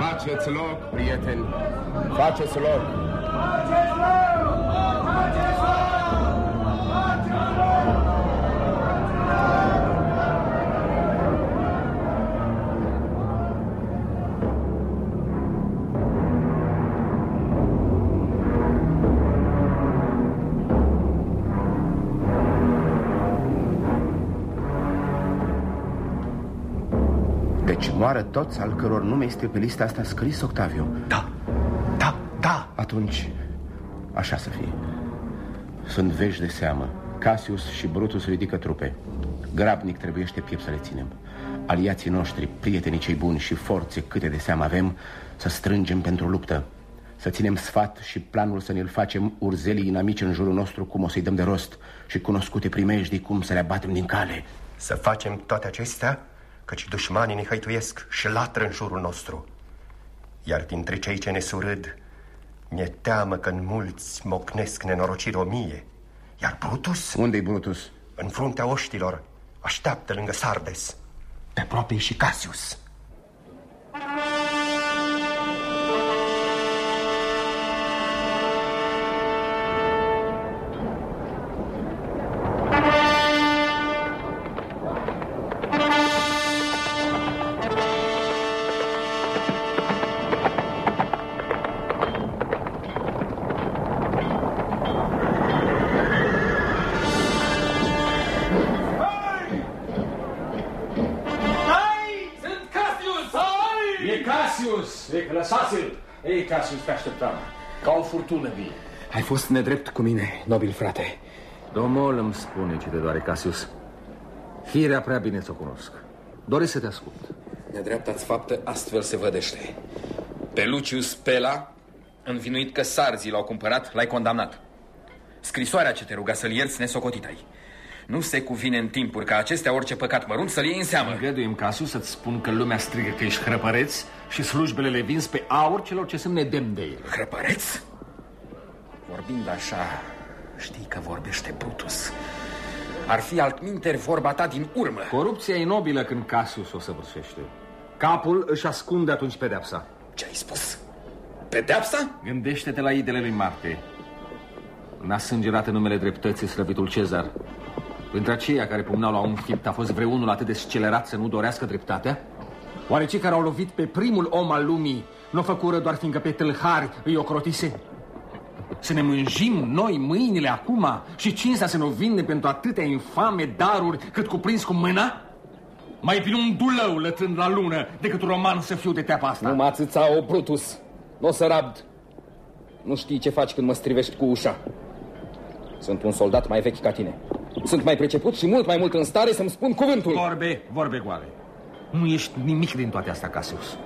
Faceți loc, prieteni. Faceți loc. Deci moară toți al căror nume este pe lista asta scris, Octaviu? Da, da, da. Atunci, așa să fie. Sunt vești de seamă. Cassius și Brutus ridică trupe. Grabnic trebuiește piept să le ținem. Aliații noștri, prietenii cei buni și forțe câte de seamă avem, să strângem pentru luptă. Să ținem sfat și planul să ne-l facem urzelii inamici în jurul nostru cum o să-i dăm de rost și cunoscute primejdii cum să le abatem din cale. Să facem toate acestea căci dușmanii ne hăituiesc și latră în jurul nostru. Iar dintre cei ce ne surâd, mi-e teamă că în mulți mocnesc nenorociri o mie. Iar Brutus? Unde-i Brutus? În fruntea oștilor, așteaptă lângă Sardes. Pe aproape și Cassius. Furtună vie. Ai fost nedrept cu mine, nobil frate. Domnul îmi spune ce te doare, Cassius. Firea prea bine ți-o cunosc. Doresc să te ascult. Nedreapta-ți faptă astfel se vădește. Pe Lucius Pela, învinuit că sarzii l-au cumpărat, l-ai condamnat. Scrisoarea ce te ruga să-l ierți nesocotit ai. Nu se cuvine în timpuri ca acestea orice păcat mărunt să-l iei în seamă. Îngăduim, Cassius, să-ți spun că lumea strigă că ești hrăpăreț și slujbele le vinzi pe aur celor ce sunt nedemni de ele. Hrăpăreț? Vorbind așa, știi că vorbește Brutus. Ar fi altminteri vorba ta din urmă. Corupția e nobilă când Cassius o săvârșește. Capul își ascunde atunci pedepsa. Ce ai spus? Pedepsa? Gândește-te la idele lui Marte. N-a sângerat în numele dreptății slăbitul Cezar. Între aceia care pumnau la un fipt a fost vreunul atât de scelerat să nu dorească dreptatea? Oare cei care au lovit pe primul om al lumii nu o făcură doar fiindcă pe tâlhari îi ocrotise? Să ne mânjim noi mâinile acum și cinstea să ne vinde pentru atâtea infame daruri cât cuprins cu mâna? Mai bine un dulău lătrând la lună decât un roman să fiu de teapa asta. Nu mă atâța, o Brutus. Nu o să rabd. Nu știi ce faci când mă strivești cu ușa. Sunt un soldat mai vechi ca tine. Sunt mai priceput și mult mai mult în stare să-mi spun cuvântul. Vorbe, vorbe goale. Nu ești nimic din toate astea, Casius.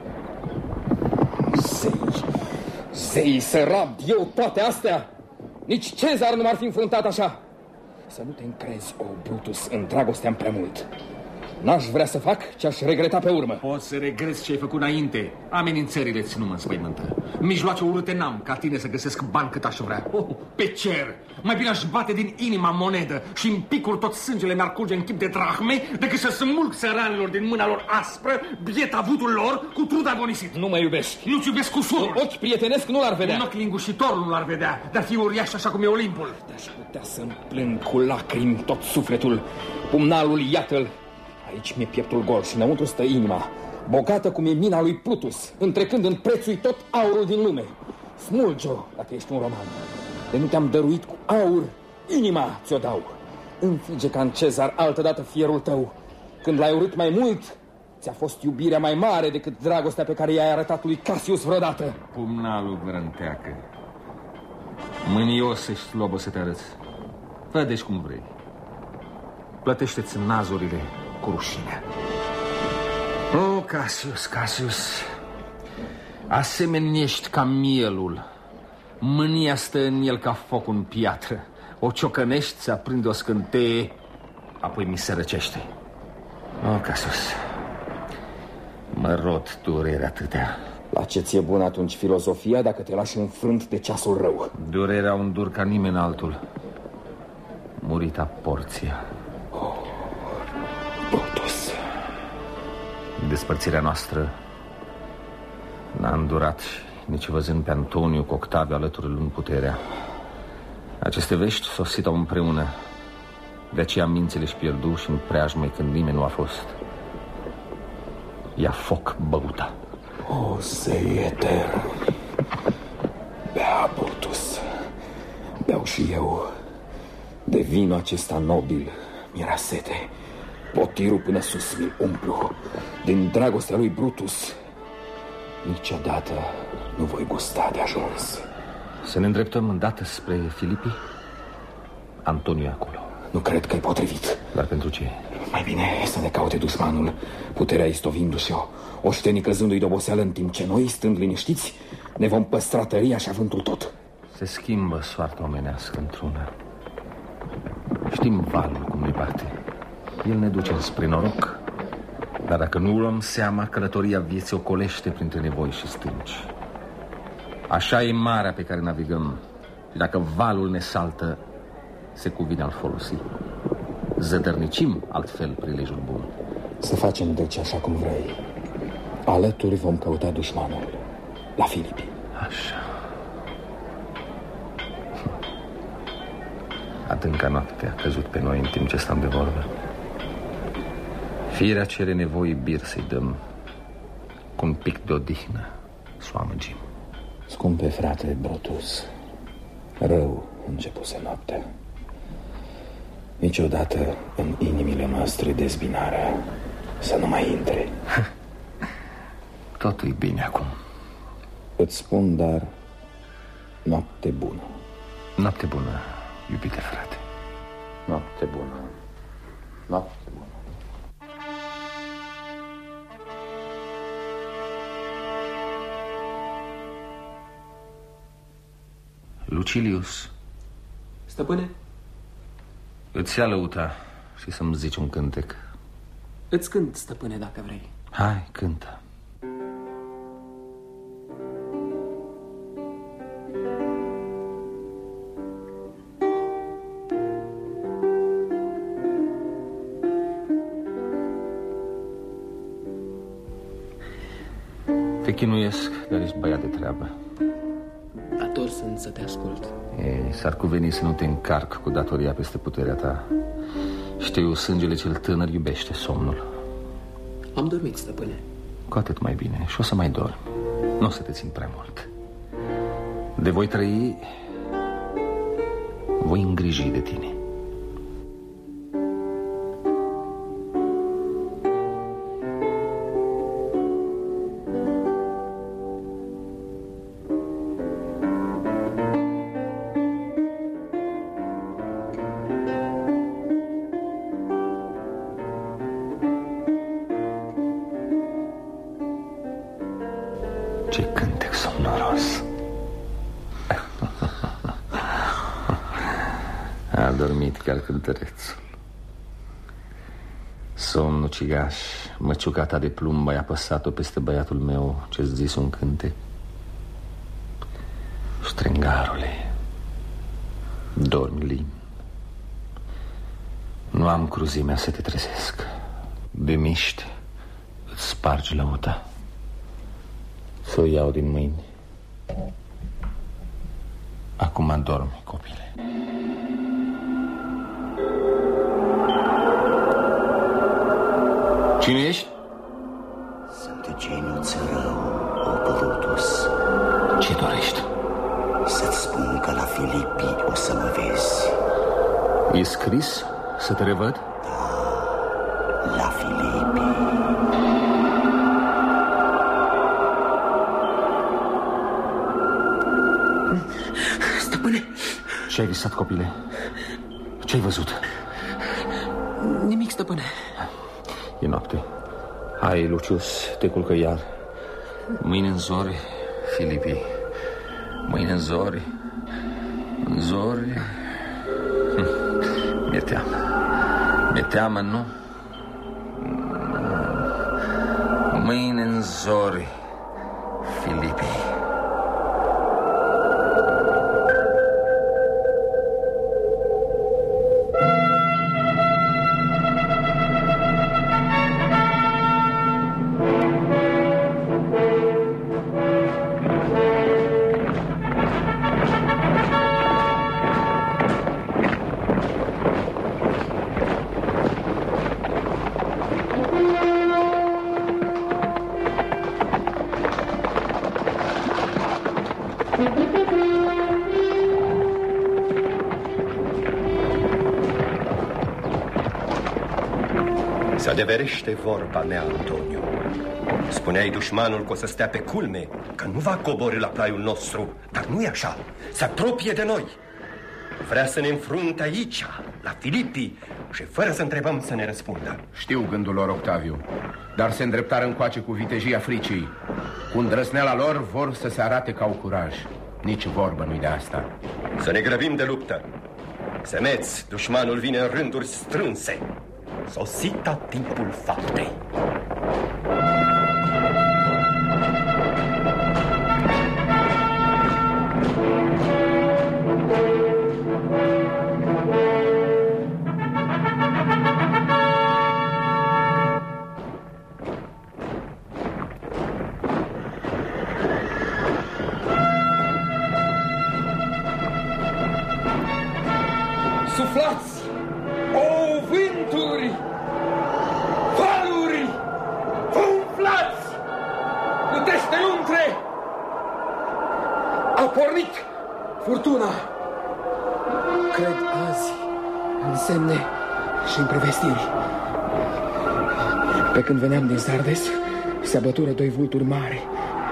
Zei, zei să rabd eu toate astea? Nici Cezar nu m-ar fi înfruntat așa. Să nu te încrezi, o Brutus, în dragostea prea mult. N-aș vrea să fac ce aș regreta pe urmă. Poți să regrezi ce ai făcut înainte. Amenințările ți nu mă înspăimântă. Mijloace urâte n-am ca tine să găsesc bani cât aș vrea. Oh, pe cer! Mai bine aș bate din inima monedă și în picul tot sângele mi-ar curge în chip de drahme decât să smulg săranilor din mâna lor aspră, biet avutul lor cu trud agonisit. Nu mă iubești. Nu-ți iubesc cu surul. Un ochi prietenesc nu l-ar vedea. Un ochi lingușitor nu l-ar vedea, dar fi uriaș așa cum e Olimpul. Aș putea să-mi plâng cu lacrimi tot sufletul. Pumnalul, iată-l, Aici mi-e pieptul gol și înăuntru stă inima, bogată cum e mina lui Plutus, întrecând în prețul tot aurul din lume. Smulge-o, dacă ești un roman. De nu te-am dăruit cu aur, inima ți-o dau. Înfige ca în Cezar altădată fierul tău. Când l-ai urât mai mult, ți-a fost iubirea mai mare decât dragostea pe care i-ai arătat lui Cassius vreodată. Pumnalul vrânteacă. Mânios ești slobă să te arăți. Fă deci cum vrei. Plătește-ți nazurile cu rușine. O, oh, Casius, Casius, asemenea ești ca mielul. Mânia stă în el ca foc în piatră. O ciocănești, se aprinde o scânteie, apoi mi se răcește. O, oh, Casius, mă rot durere atâtea. La ce ți-e bun atunci filozofia dacă te lași înfrânt de ceasul rău? Durerea un dur ca nimeni altul. Murita porția. Brutus. Despărțirea noastră n-a îndurat nici văzând pe Antoniu cu Octaviu alături luând puterea. Aceste vești sositau împreună. De aceea mințile își pierdu și în preajme când nimeni nu a fost. Ia foc băuta. O, zei etern. Bea, Brutus. Beau și eu. De vinul acesta nobil mi-era sete. Potirul până sus mi umplu. Din dragostea lui Brutus, niciodată nu voi gusta de ajuns. Să ne îndreptăm îndată spre Filipii? Antoniu e acolo. Nu cred că e potrivit. Dar pentru ce? Mai bine să ne caute dușmanul, puterea istovindu-și-o, oștenii căzându-i de oboseală în timp ce noi, stând liniștiți, ne vom păstra tăria și avântul tot. Se schimbă soarta omenească într-una. Știm valul cum ne bate. El ne duce spre noroc, dar dacă nu luăm seama, călătoria vieții ocolește printre nevoi și stânci. Așa e marea pe care navigăm și dacă valul ne saltă, se cuvine al folosi. Zădărnicim altfel prilejul bun. Să facem deci așa cum vrei. Alături vom căuta dușmanul, la Filipi. Așa. Adânca noapte a căzut pe noi în timp ce stăm de vorbă. Firea cere nevoi bir să-i dăm cu un pic de odihnă să o amăgim. Scumpe frate Brutus, rău începuse noaptea. Niciodată în inimile noastre dezbinarea să nu mai intre. Totul e bine acum. Îți spun, dar noapte bună. Noapte bună, iubite frate. Noapte bună. Noapte Lucilius, Stăpâne, îți ia lăuta și să-mi zici un cântec. îți cânt, stăpâne, dacă vrei. Hai, cântă. Te chinuiesc, dar ești băiat de treabă. Dator sunt să te ascult. Ei, s-ar cuveni să nu te încarc cu datoria peste puterea ta. Știu, sângele cel tânăr iubește somnul. Am dormit, stăpâne. Cu atât mai bine și o să mai dorm. Nu o să te țin prea mult. De voi trăi Voi îngriji de tine Măciuca ta de plumb ai apăsat-o peste băiatul meu Ce-ți zis un cântec. Strengarule Dormi lin Nu am cruzimea să te trezesc. De miști Îți spargi lăuta. Să o iau din mâini. Acum dormi, copile Cine ești? Sunt geniuț rău, o Brutus. Ce dorești? Să-ți spun că la Filipii o să mă vezi. E scris să te revăd? La Filipii. Stăpâne, Ce ai visat, copile? Ce ai văzut? nimic, stăpâne E noapte. Hai, Lucius, te culcă iar. Mâine în zori, Filipii Mâine în zori. În zori. Hm, Mi-e teamă. Mi-e teamă, nu? Adeverește vorba mea, Antonio. Spuneai dușmanul că o să stea pe culme, că nu va coborî la plaiul nostru, dar nu e așa. Se apropie de noi. Vrea să ne înfrunte aici, la Filipii, și fără să întrebăm să ne răspundă. Știu gândul lor, Octaviu, dar se îndreptară încoace cu vitejia fricii. Cu îndrăzneala lor vor să se arate ca au curaj. Nici vorbă nu-i de asta. Să ne grăbim de luptă. Semeți, dușmanul vine în rânduri strânse. Sosita timpul faptei.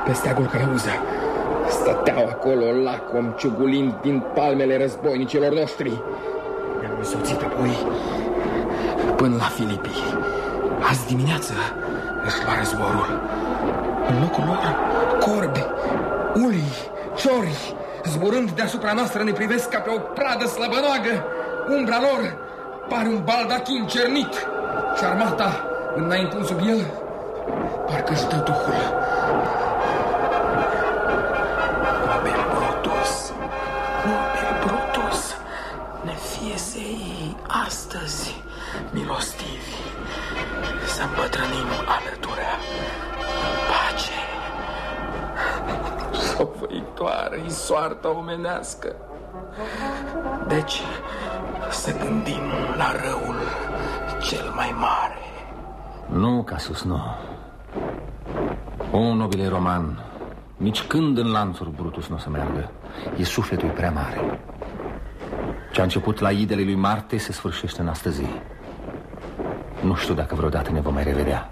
Pe steagul călăuză. Stăteau acolo lacom, ciugulind din palmele războinicilor noștri. Ne-am însoțit apoi până la Filipii. Azi dimineață își lua războrul. În locul lor, corbi, ulii, ciori, zburând deasupra noastră ne privesc ca pe o pradă slăbănoagă. Umbra lor pare un baldachin cernit și șarmata, înaintând sub el, parcă își dă duhul. Sofăitoare-i soarta omenească. Deci, să gândim la răul cel mai mare. Nu, Casus, nu. O, nobile roman, nici când în lanțuri Brutus nu o să meargă. E sufletul prea mare. Ce a început la idele lui Marte se sfârșește în astăzi. Nu știu dacă vreodată ne vom mai revedea.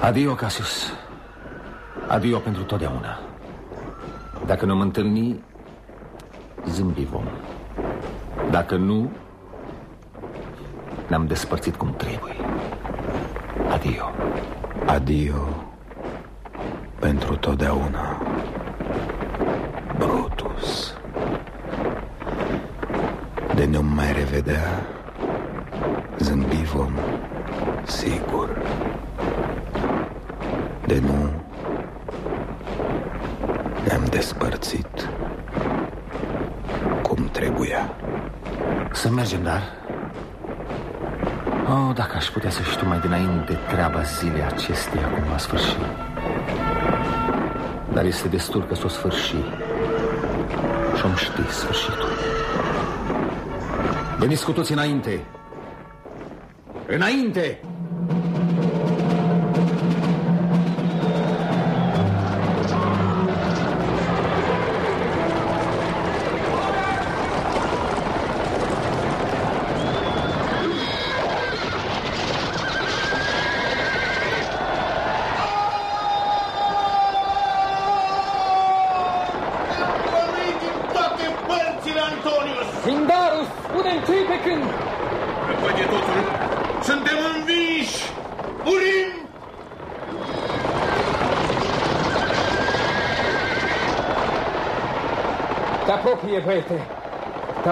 Adio, Cassius. Adio pentru totdeauna. Dacă ne-om întâlni, zâmbi vom. Dacă nu, ne-am despărțit cum trebuie. Adio. Adio pentru totdeauna. Brutus. De ne mai revedea, zâmbi vom, sigur. De nu, ne-am despărțit cum trebuia. Să mergem, dar... Oh, dacă aș putea să știu mai dinainte treaba zilei acesteia cum va sfârși. Dar este destul că s-o sfârși și-om ști sfârșitul. Veniți cu toți înainte! Înainte!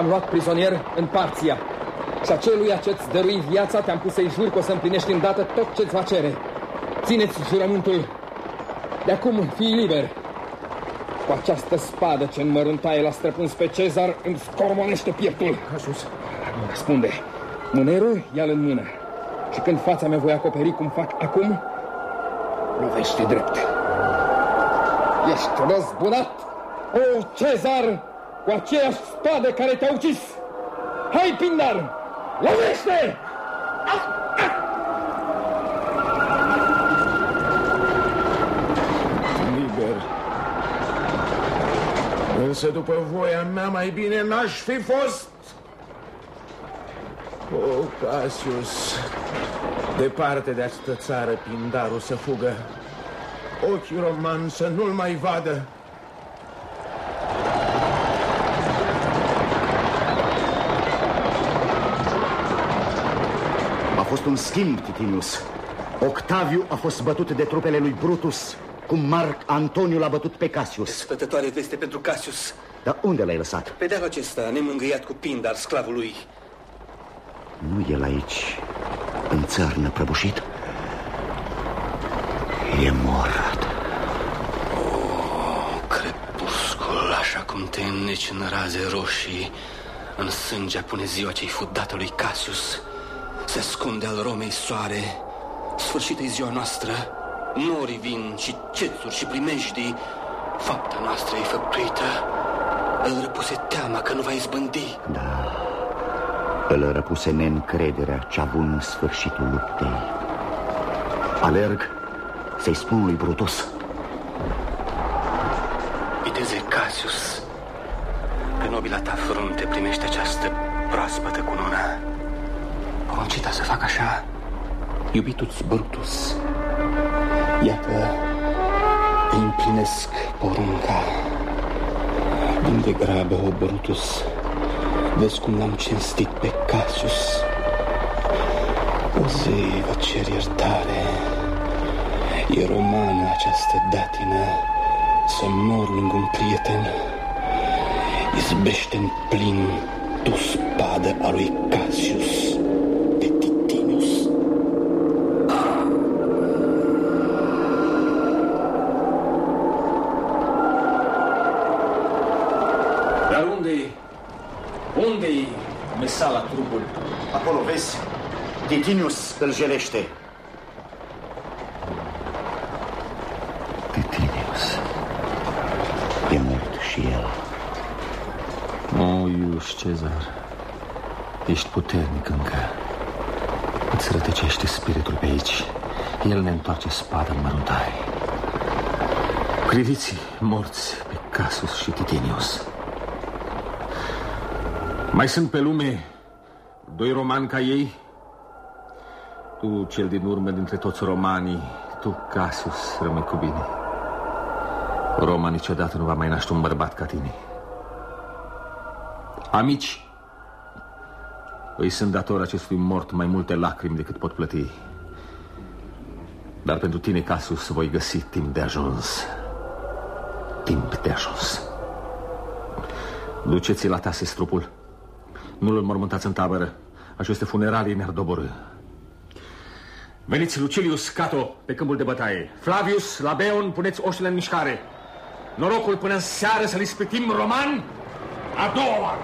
Te-am luat prizonier în Parția. Și aceluia ce-ți dărui viața te-am pus să-i jur că o să împlinești îndată tot ce-ți va cere. Țineți jurământul. De acum fii liber. Cu această spadă ce în măruntaie l-a străpuns pe Cezar îmi scormonește pieptul. Casus. Nu răspunde. Mânerul ia-l în mână. Și când fața mea voi acoperi cum fac acum, lovește drept. Ești răzbunat, o Cezar, cu aceeași spadă care te-a ucis. Hai, Pindar, lovește! Liber. Însă după voia mea mai bine n-aș fi fost. O, Cassius, departe de această țară, Pindarul să fugă. Ochii roman să nu-l mai vadă. Fost un schimb, Titinius. Octaviu a fost bătut de trupele lui Brutus, cum Marc Antoniu l-a bătut pe Cassius. Sfătătoare veste pentru Cassius. Dar unde l-ai lăsat? Pe dealul acesta, nemângâiat cu Pindar, sclavul lui. Nu el aici, în țărnă prăbușit? E morat. Crepuscul, așa cum te înneci în raze roșii, în sânge pune ziua ce-i fudată lui Cassius. Se ascunde al Romei soare, sfârșită ziua noastră, norii vin și cețuri și primejdii, fapta noastră e făptuită, îl răpuse teama că nu va izbândi. Da, îl răpuse neîncrederea ce-a bun sfârșitul luptei. Alerg să-i spun lui Brutus. Viteze Cassius, pe nobila ta frunte primește această proaspătă cunună. Poruncita să fac așa, iubituți Brutus. Iată, îi împlinesc porunca. Din de grabă, o Brutus, vezi cum l-am cinstit pe Cassius. O zi vă cer iertare. E romană această datină să mor lângă un prieten. Izbește în plin tu spadă a lui Cassius Titinius îl jelește. Titinius. E mort și el. O, Iulius Cezar, Ești puternic încă. Îți rătăcește spiritul pe aici. El ne întoarce spada în măruntare. Priviți morți pe Casus și Titinius. Mai sunt pe lume doi romani ca ei? Tu, cel din urmă dintre toți romanii, tu, Casus, rămâi cu bine. Roma niciodată nu va mai naște un bărbat ca tine. Amici, îi sunt dator acestui mort mai multe lacrimi decât pot plăti. Dar pentru tine, Casus, voi găsi timp de ajuns. Timp de ajuns. Duceți-l la Tasis trupul. Nu-l înmormântați în tabără. Aceste funeralii ne-ar doborâ. Veniți, Lucilius Cato, pe câmpul de bătaie. Flavius, la Beon, puneți oștile în mișcare. Norocul până în seară să-l ispitim roman a doua oară.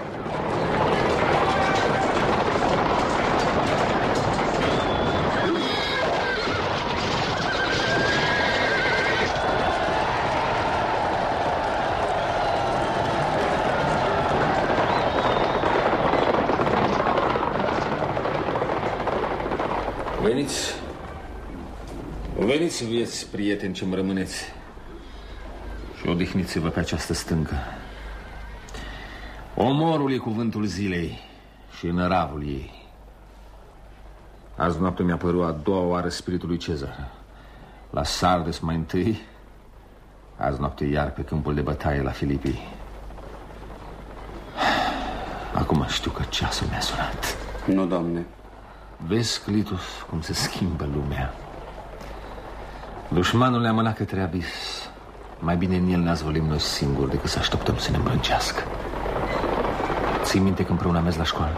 Veniți, veniți vieți, prieteni ce-mi rămâneți și odihniți-vă pe această stâncă. Omorul e cuvântul zilei și năravul ei. Azi noapte mi-a părut a doua oară spiritul lui Cezar. La Sardes mai întâi, azi noapte iar pe câmpul de bătaie la Filipii. Acum știu că ceasul mi-a sunat. Nu, doamne. Vezi, Clitus, cum se schimbă lumea. Dușmanul ne-a mânat către abis. Mai bine în el ne azvolim noi singuri decât să așteptăm să ne îmbrâncească. Ții minte că împreună am mers la școală?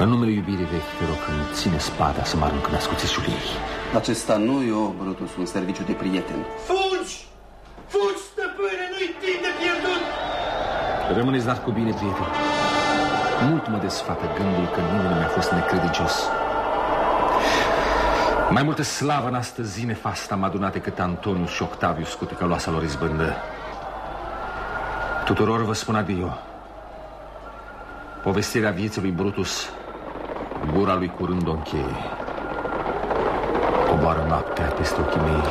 În numele iubirii vechi, te rog, când ține spada să mă arunc în ascuțișul ei. Acesta nu e o, Brutus, un serviciu de prieten. Fugi! Fugi, stăpâne, nu-i timp de pierdut! Rămâneți dar cu bine, prieten. Mult mă desfată gândul că nimeni nu mi-a fost necredincios. Mai multă slavă în astăzi zi nefastă am adunat decât Antonius și Octavius cu ticăloasa lor izbândă. Tuturor vă spun adio. Povestirea vieții lui Brutus, gura lui curând o încheie. Coboară noaptea peste ochii mei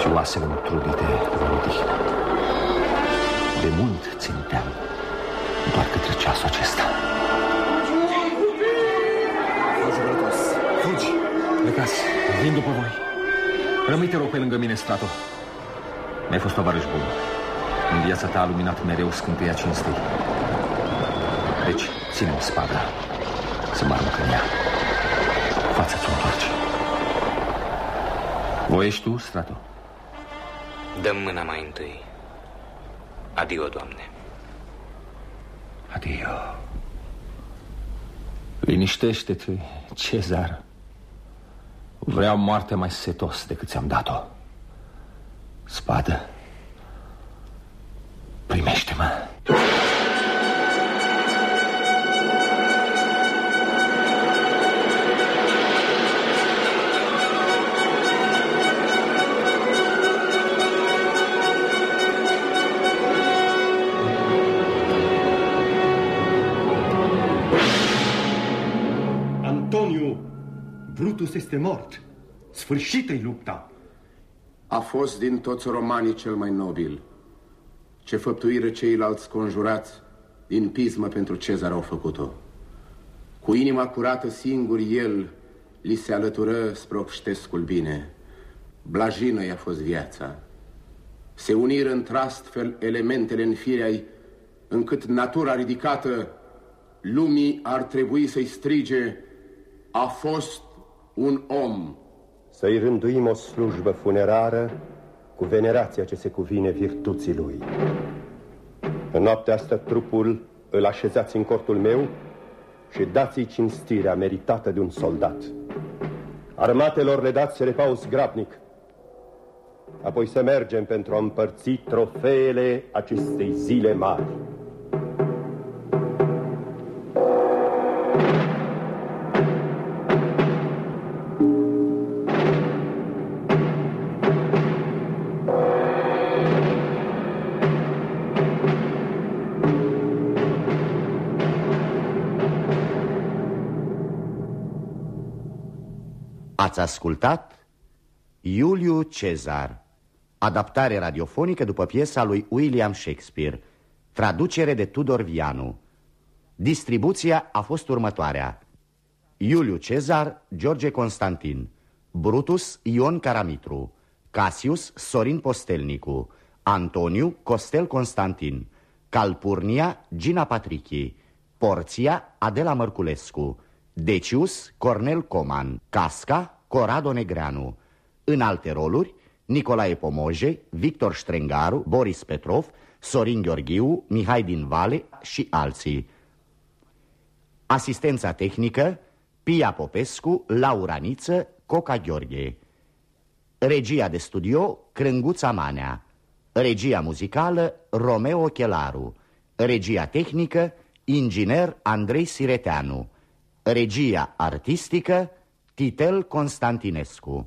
și oasele întrudite vă odihnă. De mult ținteam doar către ceasul acesta. Plecați, vin după voi. Rămâi, te rog, pe lângă mine, Strato. Mi-ai fost tovarăș bun. În viața ta a luminat mereu scânteia cinstei. Deci, ține spada să mă arunc în ea. Fața ți-o întoarce. Voiești tu, Strato? Dăm mâna mai întâi. Adio, Doamne. Adio. Liniștește-te, Cezar. Vreau moarte mai setos decât ți-am dat-o. Spadă, este mort. Sfârșită-i lupta. A fost din toți romanii cel mai nobil. Ce făptuire ceilalți conjurați din pismă pentru Cezar au făcut-o. Cu inima curată singur el li se alătură spre obștescul bine. Blajină i-a fost viața. Se uniră într-astfel elementele în firea încât natura ridicată lumii ar trebui să-i strige a fost un om. Să-i rânduim o slujbă funerară cu venerația ce se cuvine virtuții lui. În noaptea asta trupul îl așezați în cortul meu și dați-i cinstirea meritată de un soldat. Armatelor le dați repaus grabnic. Apoi să mergem pentru a împărți trofeele acestei zile mari. Ați ascultat Iuliu Cezar Adaptare radiofonică după piesa lui William Shakespeare Traducere de Tudor Vianu. Distribuția a fost următoarea. Iuliu Cezar, George Constantin Brutus, Ion Caramitru Casius, Sorin Postelnicu Antoniu, Costel Constantin Calpurnia, Gina Patrichi Porția, Adela Mărculescu Decius, Cornel Coman Casca, Corado Negreanu. În alte roluri, Nicolae Pomoje, Victor Strengaru, Boris Petrov, Sorin Gheorghiu, Mihai din Vale și alții. Asistența tehnică, Pia Popescu, Laura Niță, Coca Gheorghe. Regia de studio, Crânguța Manea. Regia muzicală, Romeo Chelaru. Regia tehnică, inginer Andrei Sireteanu. Regia artistică, Titel Constantinescu